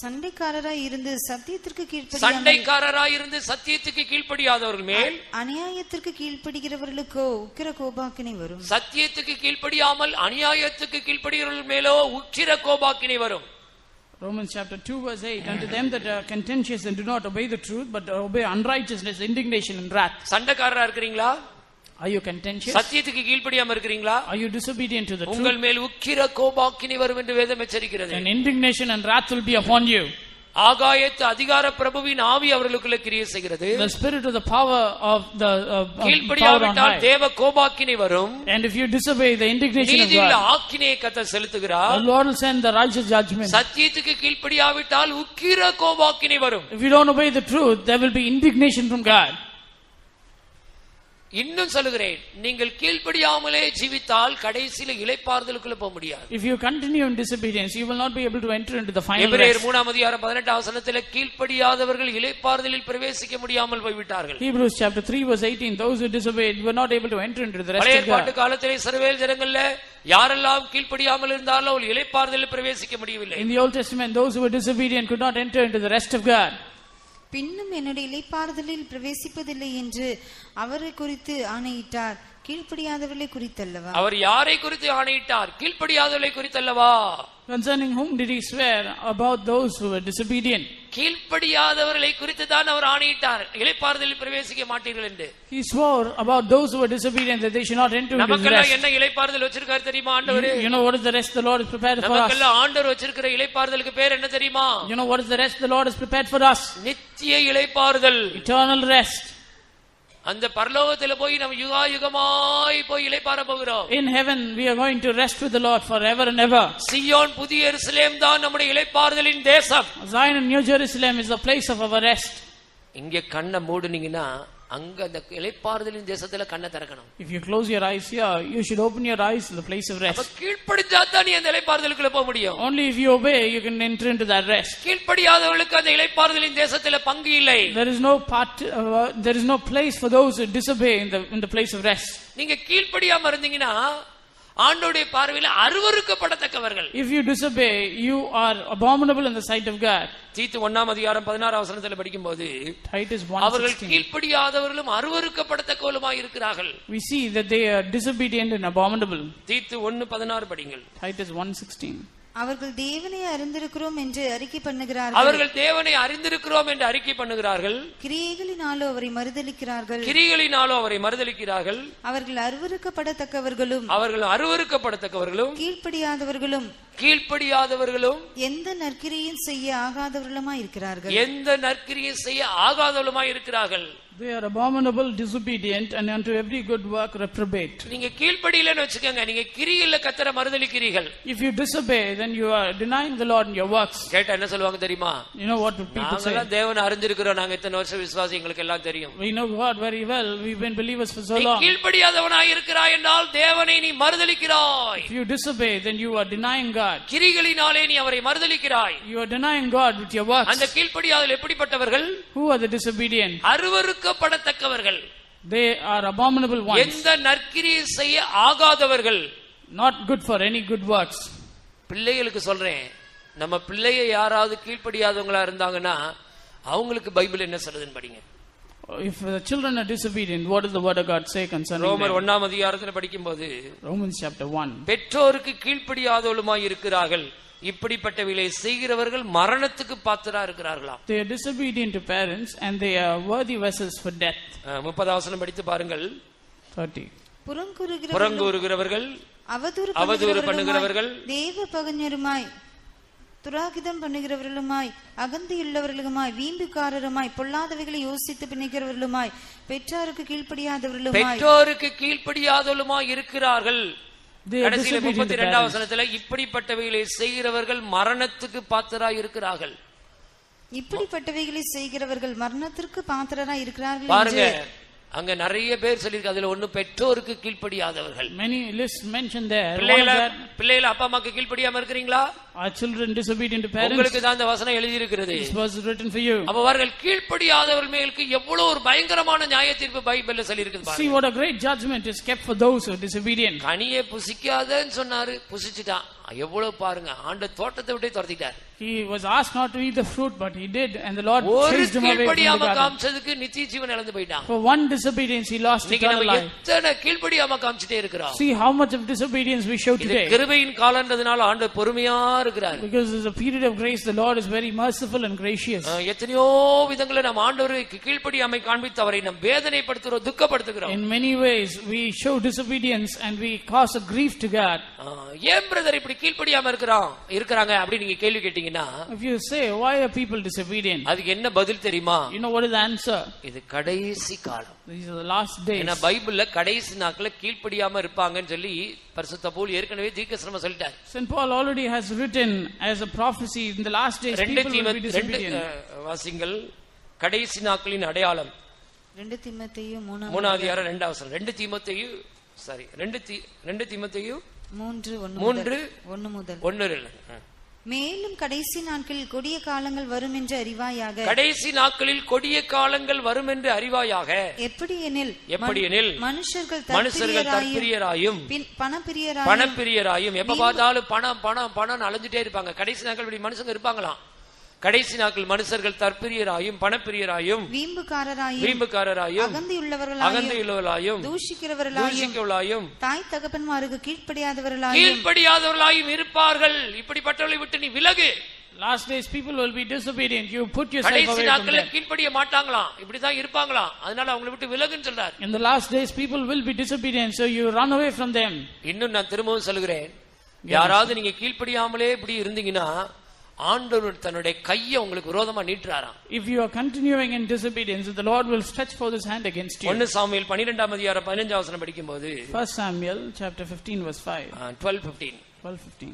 சண்டைக்காரராய் இருந்து சத்தியத்திற்கு கீழ்ப்படியாமல் சண்டைக்காரராயிருந்து சத்தியத்துக்கு கீழ்ப்படியாதவர்கள் மேல் அநியாயத்திற்கு கீழ்ப்படுகிறவர்களுக்கோ உக்கிர கோபாக்கினை வரும். சத்தியத்துக்கு கீழ்ப்படியாமல் அநியாயத்துக்கு கீழ்ப்படுகிறவர்கள் மேலோ உக்கிர கோபாக்கினை வரும். Romans chapter 2 verse 8, unto them that are contentious and do not obey the truth, but obey unrighteousness, indignation and wrath. சண்டைக்காரரா இருக்கிறீங்களா Are you contentious? சத்தியத்துக்கு கீழ்ப்படியாம இருக்கிறீங்களா Are you disobedient to the truth? உங்கள் மேல் உக்கிர கோபாக்கினி வரும் என்று வேதம் எச்சரிக்கிறது And indignation and wrath will be upon you. ஆகாயத்து அதிகார பிரபுவின் ஆவி அவர்களுக்குள்ள கிரியை செய்கிறது The spirit of the power of the uh, கீழ்ப்படியாவிட்டால். தேவ கோபாக்கினை வரும் And if you disobey the indignation of God, ஆக்கினையை the செலுத்துகிறார் Lord will send the righteous judgment. சத்தியத்துக்கு கீழ்ப்படியாவிட்டால் உக்கிர கோபாக்கினை வரும் If you don't obey the truth, there will be indignation from God. இன்னும் சொல்லுகிறேன் நீங்கள் கீழ்ப்படியாமலே ஜீவித்தால் கடைசியில இளைப்பாறுதலுக்குள்ள போக முடியாது If you continue in disobedience, you will not be able to enter into the final எபிரேயர் rest. மூணாம் அதிகாரம் பதினெட்டாம் வசனத்தில் கீழ்ப்படியாதவர்கள் இளைப்பாறுதலில் பிரவேசிக்க முடியாமல் போய்விட்டார்கள் Hebrews chapter 3 verse 18, those who disobeyed were not able to enter into the rest பழைய of ஏற்பாட்டு God. காலத்திலே சிறுவேல் ஜனங்கள்ல யாரெல்லாம் கீழ்ப்படியாமல் இருந்தாலும் அவர்கள் இளைப்பாறுதலில் பிரவேசிக்க முடியவில்லை In the Old Testament, those who were disobedient could not enter into the rest of God. பின்னும் என்னுடைய இலைப்பாறுதலில் பிரவேசிப்பதில்லை என்று அவரை குறித்து ஆணையிட்டார். கீழ்ப்படியாதவர்களை குறித்தல்லவா? அவர் யாரை குறித்து ஆணையிட்டார்? கீழ்ப்படியாதவர்களை குறித்தல்லவா? Concerning whom did he swear about those who were disobedient? கீழ்ப்படியாதவர்களை குறித்து தான் அவர் ஆணையிட்டார் இளைப்பாறுதலில் பிரவேசிக்க மாட்டீர்கள் என்று He swore about those who were disobedient that they should not enter into his நமக்கெல்லாம் rest. என்ன இளைப்பாறுதல் வச்சிருக்காரு தெரியுமா You, ஆண்டவர் you know what is the rest the Lord has prepared for us? நமக்கெல்லாம் ஆண்டவர் வச்சிருக்கிற இளைப்பாறுதலுக்கு பேர் என்ன தெரியுமா You know what is the rest the Lord has prepared for us? நித்திய இளைப்பாறுதல் Eternal rest. அந்த பரலோகத்துல போய் நம்ம யுகா யுகமாய் போய் இளைப்பாற போகிறோம் In heaven, we are going to rest with the Lord forever and ever. Zion புதிய எருசலேம் தான் நம்முடைய இளைப்பாறுதலின் தேசம் Zion and New Jerusalem is the place of our rest. இங்க கண்ணை மூடுனீங்கன்னா அங்க அந்த இளைப்பாறுதலின் தேசத்துல கண்ணை திறக்கணும் If you close your eyes here, you should open your eyes in the place of அப்ப rest. கீழ்ப்படிஞ்சா தான் நீ அந்த இளைப்பாறுதலுக்குள்ள போக முடியும் Only if you obey, you can enter into that rest. கீழ்ப்படியாதவர்களுக்கு அந்த இளைப்பாறுதலின் தேசத்துல பங்கு இல்லை There is no part, uh, there is no place for those who disobey in the, in the place of rest. நீங்க கீழ்ப்படியாம இருந்தீங்கன்னா ஆண்டோடைய பார்வையில அருவருக்கப்படத்தக்கவர்கள் If you disobey, you are abominable in the sight of God. தீத்து ஒன்னாம் அதிகாரம் பதினாறு வசனத்துல படிக்கும்போது Titus அவர்கள் 1.16. கீழ்ப்படியாதவர்களும் அருவருக்கப்படத்தக்கவர்களுமாய் இருக்கிறார்கள் We see that they are disobedient and abominable. தீத்து ஒன்னு பதினாறு படிங்கள் Titus 1.16. அவர்கள் தேவனை அறிந்திருக்கிறோம் என்று அறிக்கை பண்ணுகிறார்கள். அவர்கள் தேவனை அறிந்திருக்கிறோம் என்று அறிக்கை பண்ணுகிறார்கள். கிரியைகளினாலோ அவரை மறுதலிக்கிறார்கள். கிரிகளினாலோ அவரை மறுதலிக்கிறார்கள். அவர்கள் அருவருக்கப்படத்தக்கவர்களும் அவர்கள் அருவருக்கப்படத்தக்கவர்களும் கீழ்ப்படியாதவர்களும் கீழ்ப்படியாதவர்களும் எந்த நற்கிரியும் செய்ய ஆகாதவர்களுமா இருக்கிறார்கள் எந்த நற்கிரியை செய்ய ஆகாதவளுமாய் இருக்கிறார்கள் They are abominable, disobedient, and unto every good work reprobate. நீங்க கீழ்ப்படியிலன்னு வச்சுக்கோங்க நீங்க கிரியில கத்தர மறுதலிக்கிறீர்கள் If you disobey, then you are denying the Lord in your works. கேட்டா என்ன சொல்லுவாங்க தெரியுமா You know what would people say? நாங்கெல்லாம் தேவனை அறிஞ்சிருக்கிறோம் நாங்க இத்தனை வருஷம் விசுவாசி எங்களுக்கு எல்லாம் தெரியும் We know God very well. We've been believers for so நீ long. கீழ்ப்படியாதவனாய் இருக்கிறாய் என்றால் தேவனை நீ மறுதலிக்கிறாய் If you disobey, then you are denying God. கிரிகளினாலே நீ அவரை மறுதலிக்கிறாய் You are denying God with your அந்த works. கீழ்ப்படியாதல் எப்படிப்பட்டவர்கள் Who are the disobedient? அருவருக்கப்படத்தக்கவர்கள் They are abominable ones, எந்த நற்கிரியை செய்ய ஆகாதவர்கள் not good for any good works. பிள்ளைகளுக்கு சொல்றேன் நம்ம பிள்ளைய யாராவது கீழ்ப்படியாதவங்களா இருந்தாங்கன்னா அவங்களுக்கு பைபிள் என்ன சொல்லுதுன்னு படிங்க If the children are disobedient, what does the word of God say concerning ரோமர் them? ஒன்னாம் அதிகாரத்துல படிக்கும்போது Romans chapter 1. பெற்றோருக்கு கீழ்ப்படியாதவளுமாய் இருக்கிறார்கள் இப்படிப்பட்டவைகளை செய்கிறவர்கள் மரணத்துக்கு Patra இருக்கிறார்களாம் They are disobedient to parents and they are worthy vessels for death. அஹ், முப்பதாவசனம் படித்து பாருங்கள் 30. புறங்குறுகிறவர்களும் புறங்கூறுகிறவர்கள் அவதூறு பண்ணுகிறவர்கள், தேவ பகஞருமாய் துராகிதம் பண்ணுகிறவர்களுமாய் அகந்தியுள்ளவர்களுமாய் வீம்புக்காரருமாய் பொல்லாதவைகளை யோசித்து பிணைக்கிறவர்களுமாய் பெற்றாருக்கு கீழ்ப்படியாதவர்களுமாய் பெற்றோருக்கு கீழ்ப்படியாதவளுமாய் இருக்கிறார்கள் கடைசியில முப்பத்தி to ரெண்டாம் parents. வசனத்துல இப்படிப்பட்டவைகளை செய்கிறவர்கள் மரணத்துக்கு பாத்திரா இருக்கிறார்கள் இப்படிப்பட்டவைகளை செய்கிறவர்கள் மரணத்திற்கு பாத்திரராய் இருக்கிறார்கள் பாருங்க அங்க நிறைய பேர் சொல்லியிருக்கு. அதுல ஒண்ணு பெற்றோருக்கு கீழ்ப்படியாதவர்கள். Many lists mentioned there. பிள்ளைகள அப்பா அம்மாக்கு கீழ்ப்படியாம இருக்கிறீங்களா? Are children disobedient to parents? உங்களுக்கு தான் இந்த வசனம் எழுதி இருக்கிறது This was written for you. அவர்கள் கீழ்ப்படியாதவர்கள் மேலுக்கு எவ்வளவு ஒரு பயங்கரமான நியாய தீர்ப்பு பைபிள்ல சொல்லி இருக்குது See பாருங்க what a great judgment is kept for those who are disobedient. கனியை புசிக்காதன்னு சொன்னாரு. புசிச்சுட்டான். எவ்வளவு பாருங்க. ஆண்ட தோட்டத்தை விட்டே துரத்திட்டார். He was asked not to eat the fruit, but he did, and the Lord ஒரு chased him away from the கீழ்ப்படியாம garden. காமிச்சதுக்கு நித்திய ஜீவன் இழந்து போயிட்டான் For one disobedience, he lost இன்னைக்கு eternal நம்ம life. எத்தனை கீழ்ப்படியாம காமிச்சிட்டே இருக்கிறோம் See how much of disobedience we show இது today. கிருபையின் காலன்றதுனால ஆண்டு பொறுமையா இருக்கிறார் Because it's a period of grace, the Lord is very merciful and gracious. அஹ், எத்தனையோ விதங்களை நம்ம ஆண்டவருக்கு கீழ்ப்படியாமை காண்பித்து அவரை நம் வேதனைப்படுத்துகிறோம் துக்கப்படுத்துகிறோம் In many ways, we show disobedience and we cause a grief to God. அஹ், ஏன் பிரதர் இப்படி கீழ்ப்படியாம இருக்கிறோம் இருக்கிறாங்க அப்படி நீங்க கேள்வி கேட்டீங்கன்னா If you say, why are people disobedient? அதுக்கு என்ன பதில் தெரியுமா You know what is the answer? இது கடைசி காலம் These are the last days. ஏன்னா பைபிள்ல கடைசி நாட்கள கீழ்ப்படியாம இருப்பாங்கன்னு சொல்லி பரிசுத்த பவுல் ஏற்கனவே தீர்க்கசனமா சொல்லிட்டார் St. Paul already has written as a prophecy in the last days ரெண்டு people will be disobedient. வாசிங்கள் கடைசி நாட்களின் அடையாளம் ரெண்டு திமத்தையும் மூணாவது அதிகாரம் ரெண்டாவது வசனம். ரெண்டு தீமத்தையும் சாரி ரெண்டு தீ ரெண்டு தீமத்தையும் மூன்று ஒன்னு மூன்று முதல். ஒன்னு இல்லை. மேலும் கடைசி நாட்களில் கொடிய காலங்கள் வரும் என்று அறிவாயாக. கடைசி நாட்களில் கொடிய காலங்கள் வரும் என்று அறிவாயாக. எப்படி எனில் எப்படி எனில் மனுஷர்கள் மனுஷர்கள் தற்பிரியராயும் பணப்பிரியராயும் பணப்பிரியராயும். எப்ப பார்த்தாலும் பணம் பணம் பணம் அலைஞ்சிட்டே இருப்பாங்க. கடைசி நாட்கள் இப்படி மனுஷங்க இருப்பாங்களாம். கடைசி நாட்கள் மனுஷர்கள் தற்பிரியராயும் பணப்பிரியராயும் வீம்புக்காரராயும் வீம்புக்காரராயும் அகந்தியுள்ளவர்களாயும் அகந்தையுள்ளவர்களாயும் தூஷிக்கிறவர்களாயும் தாய் தகப்பன்மாருக்கு கீழ்ப்படியாதவர்களாயும் கீழ்ப்படியாதவர்களாயும் இருப்பார்கள். இப்படிப்பட்டவர்களை விட்டு நீ விலகு. Last days people will be disobedient. You put yourself கடைசி away from நாட்கள்ல. கீழ்ப்படிய மாட்டாங்களாம். இப்படிதான் இருப்பாங்களாம். அதனால அவங்களை விட்டு விலகுன்னு சொல்றார். In the last days people will be disobedient, so you run away from them. இன்னும் நான் திரும்பவும் சொல்லுகிறேன். யாராவது நீங்க கீழ்ப்படியாமலே இப்படி இருந்தீங்கன்னா ஆண்டவர் தன்னுடைய கையை உங்களுக்கு விரோதமா நீட்டுறாராம் If you are continuing in disobedience, the Lord will stretch forth his hand against you. ஒன்னு சாமியில் பன்னிரெண்டாம் அதிகாரம் பதினஞ்சாம் வசனம் படிக்கும்போது First Samuel chapter 15 verse 5. Twelve fifteen 12 15.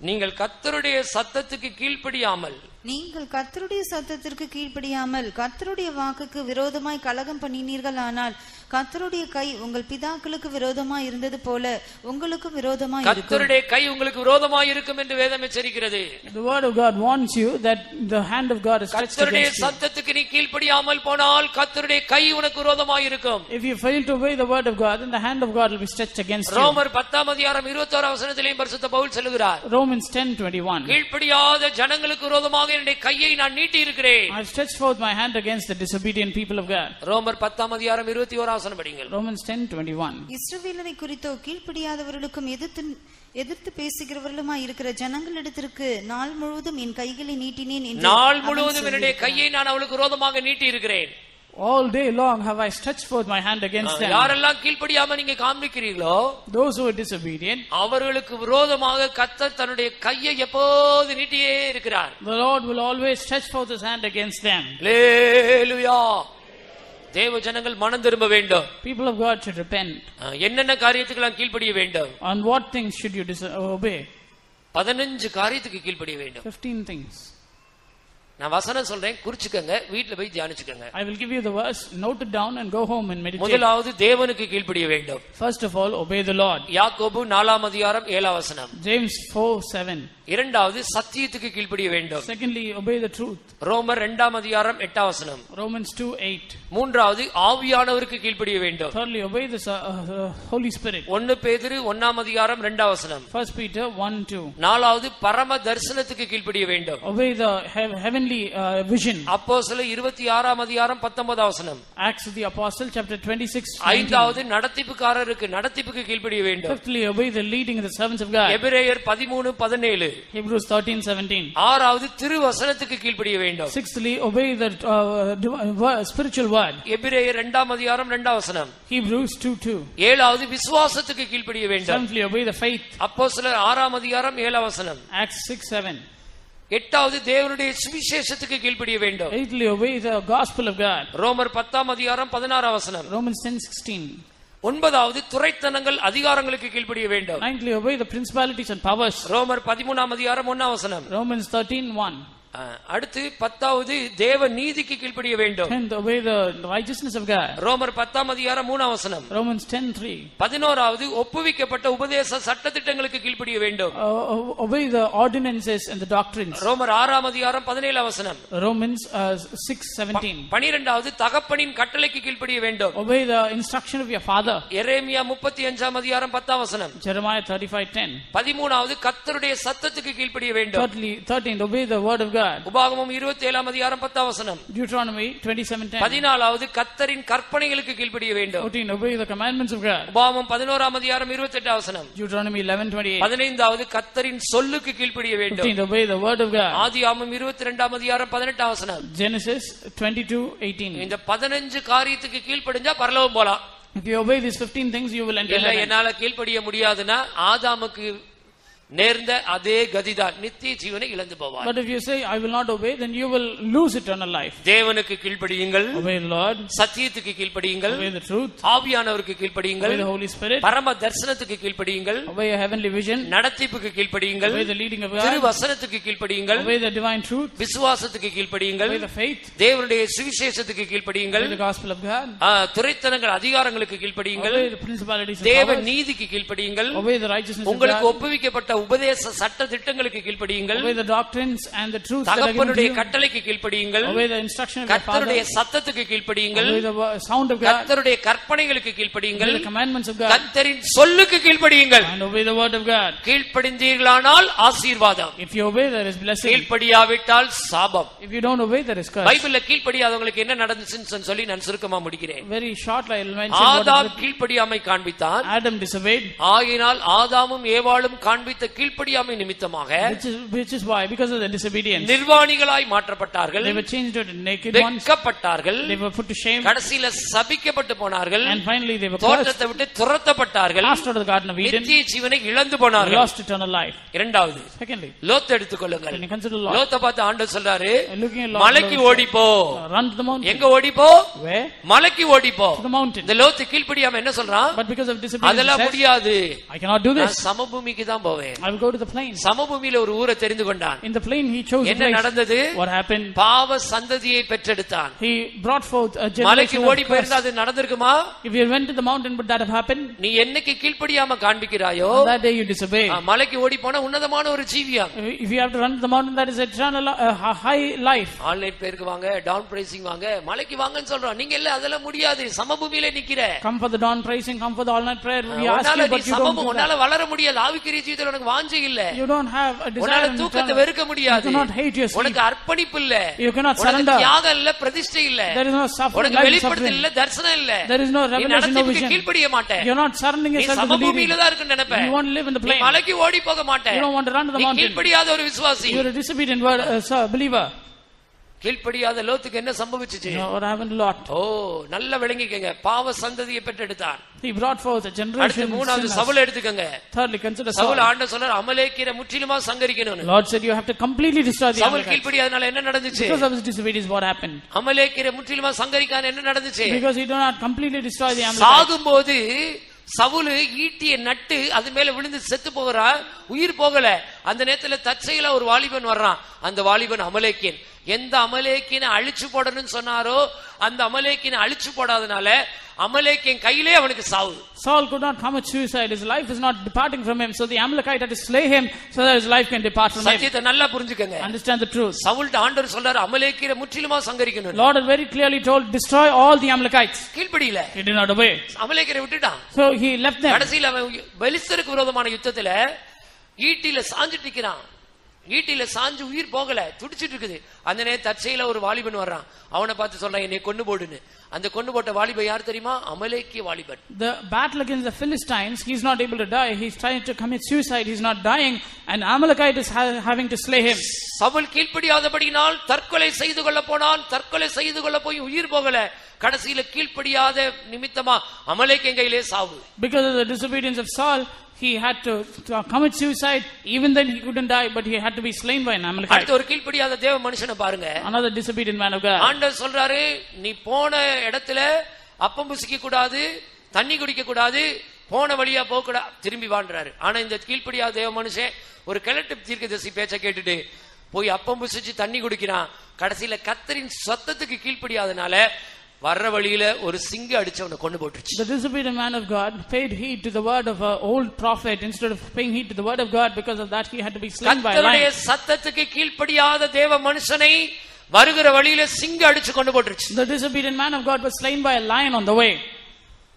நீங்கள் கத்தருடைய சத்தத்துக்கு கீழ்ப்படியாமல் நீங்கள் கர்த்தருடைய சத்தத்திற்கு கீழ்ப்படியாமல் கர்த்தருடைய வாக்குக்கு விரோதமாய் கலகம் பண்ணினீர்கள் ஆனால் கர்த்தருடைய கை உங்கள் பிதாக்களுக்கு விரோதமாய் இருந்தது போல உங்களுக்கும் விரோதமாய் இருக்கும் கர்த்தருடைய கை உங்களுக்கு விரோதமாய் இருக்கும் என்று வேதம் எச்சரிக்கிறது The word of God warns you that the hand of God is stretched கர்த்தருடைய against you. சத்தத்துக்கு நீ கீழ்ப்படியாமல் போனால் கர்த்தருடைய கை உனக்கு விரோதமாய் இருக்கும் If you fail to obey the word of God, then the hand of God will be stretched against you. ரோமர் பத்தாம் அதிகாரம் இருபத்தோரு வசனத்திலேயும் பரிசுத்த பவுல் சொல்லுகிறார் Romans 10:21. கீழ்ப்படியாத ஜனங்களுக்கு விரோதமாக என்னுடைய கையை நான் நீட்டி இருக்கிறேன் I stretched forth my hand against the disobedient people of God. ரோமர் பத்தாம் அதிகாரம் இருபத்தி ஓராவசனம் படிங்கள் Romans 10:21. இஸ்ரவேலரை குறித்தோ கீழ்ப்படியாதவர்களுக்கும் எதிர்த்து எதிர்த்து பேசுகிறவர்களுமாய் இருக்கிற ஜனங்களிடத்திற்கு நாள் முழுவதும் என் கைகளை நீட்டினேன் என்று நாள் முழுவதும் என்னுடைய. கையை நான் அவளுக்கு விரோதமாக நீட்டி இருக்கிறேன் All day long have I stretched forth my hand against them. யாரெல்லாம் கீழ்ப்படியாம நீங்க காண்பிக்கிறீர்களோ Those who are disobedient, அவர்களுக்கு விரோதமாக கர்த்தர் தன்னுடைய கையை எப்போது நீட்டியே இருக்கிறார் the Lord will always stretch forth his hand against them. லேலுயா தேவ ஜனங்கள் மனம் திரும்ப வேண்டும் People of God should repent. அஹ், என்னென்ன காரியத்துக்கு எல்லாம் கீழ்ப்படிய வேண்டும் On what things should you dis- obey? பதினஞ்சு காரியத்துக்கு கீழ்ப்படிய வேண்டும் 15 things. நான் வசனம் சொல்றேன் குறிச்சுக்கங்க வீட்டுல போய் தியானிச்சுக்கங்க I will give you the verse, note it down and go home and meditate. முதலாவது தேவனுக்கு கீழ்ப்படிய வேண்டும் First of all, obey the Lord. யாக்கோபு நாலாம் அதிகாரம் ஏழாம் வசனம் James 4 7. இரண்டாவது சத்தியத்துக்கு கீழ்ப்படிய வேண்டும் Secondly, obey the truth. ரோமர் இரண்டாம் அதிகாரம் எட்டாம் வசனம் Romans 2 8. மூன்றாவது ஆவியானவருக்கு கீழ்ப்படிய வேண்டும் Thirdly, obey the uh, uh, Holy Spirit. ஒன்னு பேதிரு ஒன்னாம் அதிகாரம் இரண்டாம் வசனம் First Peter 1 2. நாலாவது பரம தரிசனத்துக்கு கீழ்ப்படிய வேண்டும் Obey the heav- heavenly uh, vision. அப்போ சில இருபத்தி ஆறாம் அதிகாரம் பத்தொன்பதாம் வசனம் Acts of the Apostle, chapter 26. 19. ஐந்தாவது நடத்திப்புக்காரருக்கு நடத்திப்புக்கு கீழ்ப்படிய வேண்டும் Fifthly, obey the leading of the servants of God. எபிரேயர் பதிமூணு பதினேழு Hebrews 13 17. ஆறாவது திருவசனத்துக்கு கீழ்ப்படிய வேண்டும் Sixthly, obey the uh, spiritual word. எபிரேயர் இரண்டாம் அதிகாரம் இரண்டாம் வசனம் Hebrews 2 2. ஏழாவது விசுவாசத்துக்கு கீழ்ப்படிய வேண்டும் Seventhly, obey the faith. அப்போ சிலர் ஆறாம் அதிகாரம் ஏழாம் வசனம் Acts 6 7. எட்டாவது தேவனுடைய சுவிசேஷத்துக்கு கீழ்ப்படிய வேண்டும் Eighthly, obey the gospel of God. ரோமர் பத்தாம் அதிகாரம் பதினாறாம் வசனம் Romans 10 16. ஒன்பதாவது துரைத்தனங்கள் அதிகாரங்களுக்கு கீழ்ப்படிய வேண்டும் Ninthly, obey the principalities and powers. ரோமர் பதிமூணாம் அதிகாரம் ஒன்னாம் வசனம் Romans 13 1. அடுத்து பத்தாவது தேவ நீதிக்கு கீழ்ப்படிய வேண்டும் Tenth, obey the righteousness of God. ரோமர் பத்தாம் அதிகாரம் மூணாம் வசனம் Romans 10 3. பதினோராவது ஒப்புவிக்கப்பட்ட உபதேச சட்டத்திட்டங்களுக்கு கீழ்ப்படிய வேண்டும் Uh, obey the ordinances and the doctrines. ரோமர் ஆறாம் அதிகாரம் பதினேழாம் வசனம் Romans uh, 6 17. பனிரெண்டாவது தகப்பனின் கட்டளைக்கு கீழ்ப்படிய வேண்டும் Obey the instruction of your father. எரேமியா முப்பத்தி அஞ்சாம் அதிகாரம் பத்தாம் வசனம் Jeremiah 35 10. பதிமூணாவது கர்த்தருடைய சத்தத்துக்கு கீழ்ப்படிய வேண்டும் Thirdly, 13th, obey the word of God. உபாகமம் இருபத்தி ஏழாம் அதிகாரம் பத்தாம் வசனம் Deuteronomy 27 10. பதினாலாவது கர்த்தரின் கற்பனைகளுக்கு கீழ்ப்படிய வேண்டும் 14, obey the commandments of God. உபாகமம் பதினோராம் அதிகாரம் இருபத்தி எட்டாம் வசனம் Deuteronomy 11 28. பதினைந்தாவது கர்த்தரின் சொல்லுக்கு கீழ்ப்படிய வேண்டும் 15, obey the word of God. இருபத்தி ரெண்டாம் அதிகாரம் பதினெட்டாம் வசனம் Genesis 22 18. இந்த பதினஞ்சு காரியத்துக்கு கீழ்ப்படிஞ்சா பரலோகம் போலாம் If you obey these 15 things, you will enter heaven. என்னால கீழ்ப்படிய முடியாதுன்னா ஆதாமுக்கு நேர்ந்த அதே கதிதான் நித்திய ஜீவனை இழந்து போவார் But if you say, I will not obey, then you will lose eternal life. தேவனுக்கு கீழ்ப்படியுங்கள் Obey the Lord, சத்தியத்துக்கு கீழ்ப்படியுங்கள் obey the truth, ஆவியானவருக்கு கீழ்ப்படியுங்கள் obey the Holy Spirit, பரம தரிசனத்துக்கு கீழ்ப்படியுங்கள் obey your heavenly vision, நடத்திப்புக்கு கீழ்ப்படியுங்கள் obey the leading of God, வசனத்துக்கு கீழ்ப்படியுங்கள் obey the divine truth, விசுவாசத்துக்கு கீழ்ப்படியுங்கள் obey the faith, தேவனுடைய சுவிசேஷத்துக்கு கீழ்ப்படியுங்கள் obey the gospel of God, துரைத்தனங்கள் அதிகாரங்களுக்கு கீழ்ப்படியுங்கள் obey the principalities தேவ நீதிக்கு கீழ்ப்படியுங்கள் obey the righteousness உங்களுக்கு ஒப்புவிக்கப்பட்ட உபதேச சட்ட திட்டங்களுக்கு கீழ்ப்படியுங்கள் obey the doctrines and the truths that are given to தகப்பனுடைய you, கட்டளைக்கு கீழ்ப்படியுங்கள் obey the instruction of your father, கர்த்தருடைய சத்தத்துக்கு கீழ்ப்படியுங்கள் obey the wo- sound of God, கர்த்தருடைய கற்பனைகளுக்கு கீழ்ப்படியுங்கள் obey the commandments of God, கர்த்தரின் சொல்லுக்கு கீழ்ப்படியுங்கள் and obey the word of God. கீழ்ப்படிந்தீர்களானால் ஆசீர்வாதம் If you obey, there is blessing. கீழ்ப்படியாவிட்டால் சாபம் If you don't obey, there is curse. பைபிள்ல கீழ்ப்படியாதவங்களுக்கு என்ன நடந்துச்சுன்னு சொல்லி நான் சுருக்கமா முடிக்கிறேன் Very shortly, I will mention what Adam is கீழ்ப்படியாமை காண்பித்தான் it. Adam disobeyed, ஆகினால் ஆதாமும் ஏவாளும் காண்பித்த கீழ்ப்படியாமை நிமித்தமாக which is, which is why, because of the disobedience, நிர்வாணிகளாய் மாற்றப்பட்டார்கள் they were changed to naked ones, வெட்கப்பட்டார்கள் they were put to shame, கடைசியில சபிக்கப்பட்டு போனார்கள் and finally they were cursed, தோட்டத்தை விட்டு துரத்தப்பட்டார்கள் cast out of the Garden of Eden, நித்திய ஜீவனை இழந்து போனார்கள் lost eternal life. இரண்டாவது Secondly, Lot எடுத்துக்கொள்ளுங்கள் consider Lot, லோத்தை பார்த்து ஆண்டு சொல்றாரு மலைக்கு ஓடிப்போ run to the mountain. எங்க ஓடிப்போ? மலைக்கு ஓடிப்போ To the mountain. இந்த லோத்து கீழ்ப்படியாம என்ன சொல்றான் But because of disobedience, he அதெல்லாம் முடியாது I cannot do நான் this. சமபூமிக்கு தான் போவேன் I will go to the plain. சமபூமியில ஒரு ஊரை தெரிந்து கொண்டான் In the plain, he chose a என்ன. நடந்தது What happened? பாவ சந்ததியை பெற்றெடுத்தான் He brought forth a மலைக்கு generation of ஓடி போயிருந்தா. அது நடந்திருக்குமா If you went to the mountain, would that have happened? நீ என்னைக்கு கீழ்ப்படியாம காண்பிக்கிறாயோ On that day you disobey. ஆ, மலைக்கு ஓடி போனா உன்னதமான ஒரு ஜீவியம் If you have to run to the mountain, that is eternal, li- uh, high life. Online பேருக்கு வாங்க டவுன் பிரைசிங் வாங்க மலைக்கு வாங்கன்னு சொல்றோம் நீங்க இல்ல அதெல்லாம் முடியாது சமபூமியில நிக்கிற Come for the dawn praising, come for the all night prayer. We ask உன்னால you, நீ but you don't சமபூ do that. உன்னால வளர முடியாது ஆவிக்குரிய ஜீவிதத்துல உனக்கு வாஞ்சை இல்ல You don't have a desire உன்னால in தூக்கத்தை. வெறுக்க முடியாது You cannot hate your sleep. உனக்கு அர்ப்பணிப்பு இல்ல You cannot உனக்கு surrender. தியாகம் இல்ல பிரதிஷ்டை இல்ல There is no suffering, உனக்கு வெளிப்படுத்தல். இல்ல தரிசனம் இல்ல There is no நீ revelation, no நடத்திப்புக்கு vision. கீழ்ப்படிய மாட்ட You're not surrendering நீ yourself to the சமபூமியில leading. தான் இருக்குன்னு நினைப்ப You want to live in the நீ plain. மலைக்கு ஓடி போக மாட்ட You don't want to run to the நீ mountain. கீழ்ப்படியாத ஒரு விசுவாசி You're a disobedient word, uh, sir, believer. கீழ்ப்படியாத லோத்துக்கு என்ன சம்பவிச்சுச்சு know what happened to Lot? ஓ நல்ல விளங்கிக்கங்க பாவ சந்ததியை பெற்றெடுத்தான் He brought forth a அடுத்து generation. மூணாவது. சவுல் எடுத்துக்கங்க Thirdly, consider சவுல் Saul. ஆண்ட சொல்றார் அமலேக்கிற முற்றிலுமா சங்கரிக்கணும்னு Lord said you have to completely destroy the Saul. கீழ்ப்படியாதனால என்ன நடந்துச்சு Because of his disobedience, what happened? அமலேக்கிற முற்றிலுமா சங்கரிக்கான என்ன நடந்துச்சு Because he did not completely destroy the Amalekites. சாகும்போது சவுலு ஈட்டிய நட்டு அது மேல விழுந்து செத்து போகிறா உயிர் போகல அந்த நேரத்துல தற்செயலா ஒரு வாலிபன் வர்றான் அந்த வாலிபன் அமலேக்கியன் எந்த அமலேக்கியனை அழிச்சு போடணும்னு சொன்னாரோ அந்த அமலேக்கியனை அழிச்சு போடாதனால அமலேக்கியன் கையிலே அவனுக்கு சாவு Saul could not commit suicide. His life is not departing from him. So the Amalekite had to slay him so that his life can depart from him. சத்தியத்தை நல்லா புரிஞ்சுக்கங்க Understand the truth. சவுல்ட்ட ஆண்டவர் சொல்றாரு அமலேக்கிற முற்றிலுமா சங்கரிக்கணும் Lord had very clearly told, destroy all the Amalekites. கீழ்ப்படியில He did not obey. அமலேக்கிற விட்டுட்டான் So he left them. கடைசியில் அவன் பெலிஸ்தருக்கு விரோதமான யுத்தத்துல ஈட்டில சாஞ்சிட்டு நிக்கிறான் ஈட்டில சாஞ்சு உயிர் போகல துடிச்சிட்டு இருக்குது அந்த நேரம் தற்செயல ஒரு வாலிபன் வர்றான் அவனை பார்த்து சொல்றான் என்னை கொண்டு போடுன்னு அந்த கொண்டு போட்ட வாலிபன் யார் தெரியுமா அமலேக்கிய வாலிபன் The battle against the Philistines, he's not able to die. He's trying to commit suicide. He's not dying. And Amalekite is ha- having to slay him. Saul கீழ்ப்படியாதபடியினால் தற்கொலை செய்து கொள்ள போனான் தற்கொலை செய்து கொள்ள போய் உயிர் போகல கடைசியில கீழ்ப்படியாத நிமித்தமா அமலேக்கியன் கையிலே சாவு Because of the disobedience of Saul, he had to, to commit suicide. Even then, he couldn't die, but he had to be slain by an Amalekite. அடுத்து ஒரு கீழ்ப்படியாத தேவ மனுஷனை பாருங்க Another disobedient man of God. ஆண்டவர் சொல்றாரு நீ போன இடத்துல அப்பம் புசிக்க கூடாது தண்ணி குடிக்க கூடாது போன வழியா போக கூடாது திரும்பி வான்றாரு ஆனா இந்த கீழ்ப்படியாத தேவ மனுஷன் ஒரு கிழட்டு தீர்க்கதரிசி பேச்ச கேட்டுட்டு போய் அப்பம் புசிச்சு தண்ணி குடிக்கிறான் கடைசியில கத்தரின் சத்தத்துக்கு கீழ்ப்படியாதனால வர்ற வழியில ஒரு சிங்க அடிச்சு அவனை கொண்டு போட்டுருச்சு The disobedient man of God paid heed to the word of an old prophet instead of paying heed to the word of God. Because of that, he had to be slain by a lion. சத்தத்துக்கு கீழ்ப்படியாத தேவ மனுஷனை வருகிற வழியில சிங்க அடிச்சு கொண்டு போட்டுருச்சு The disobedient man of God was slain by a lion on the way.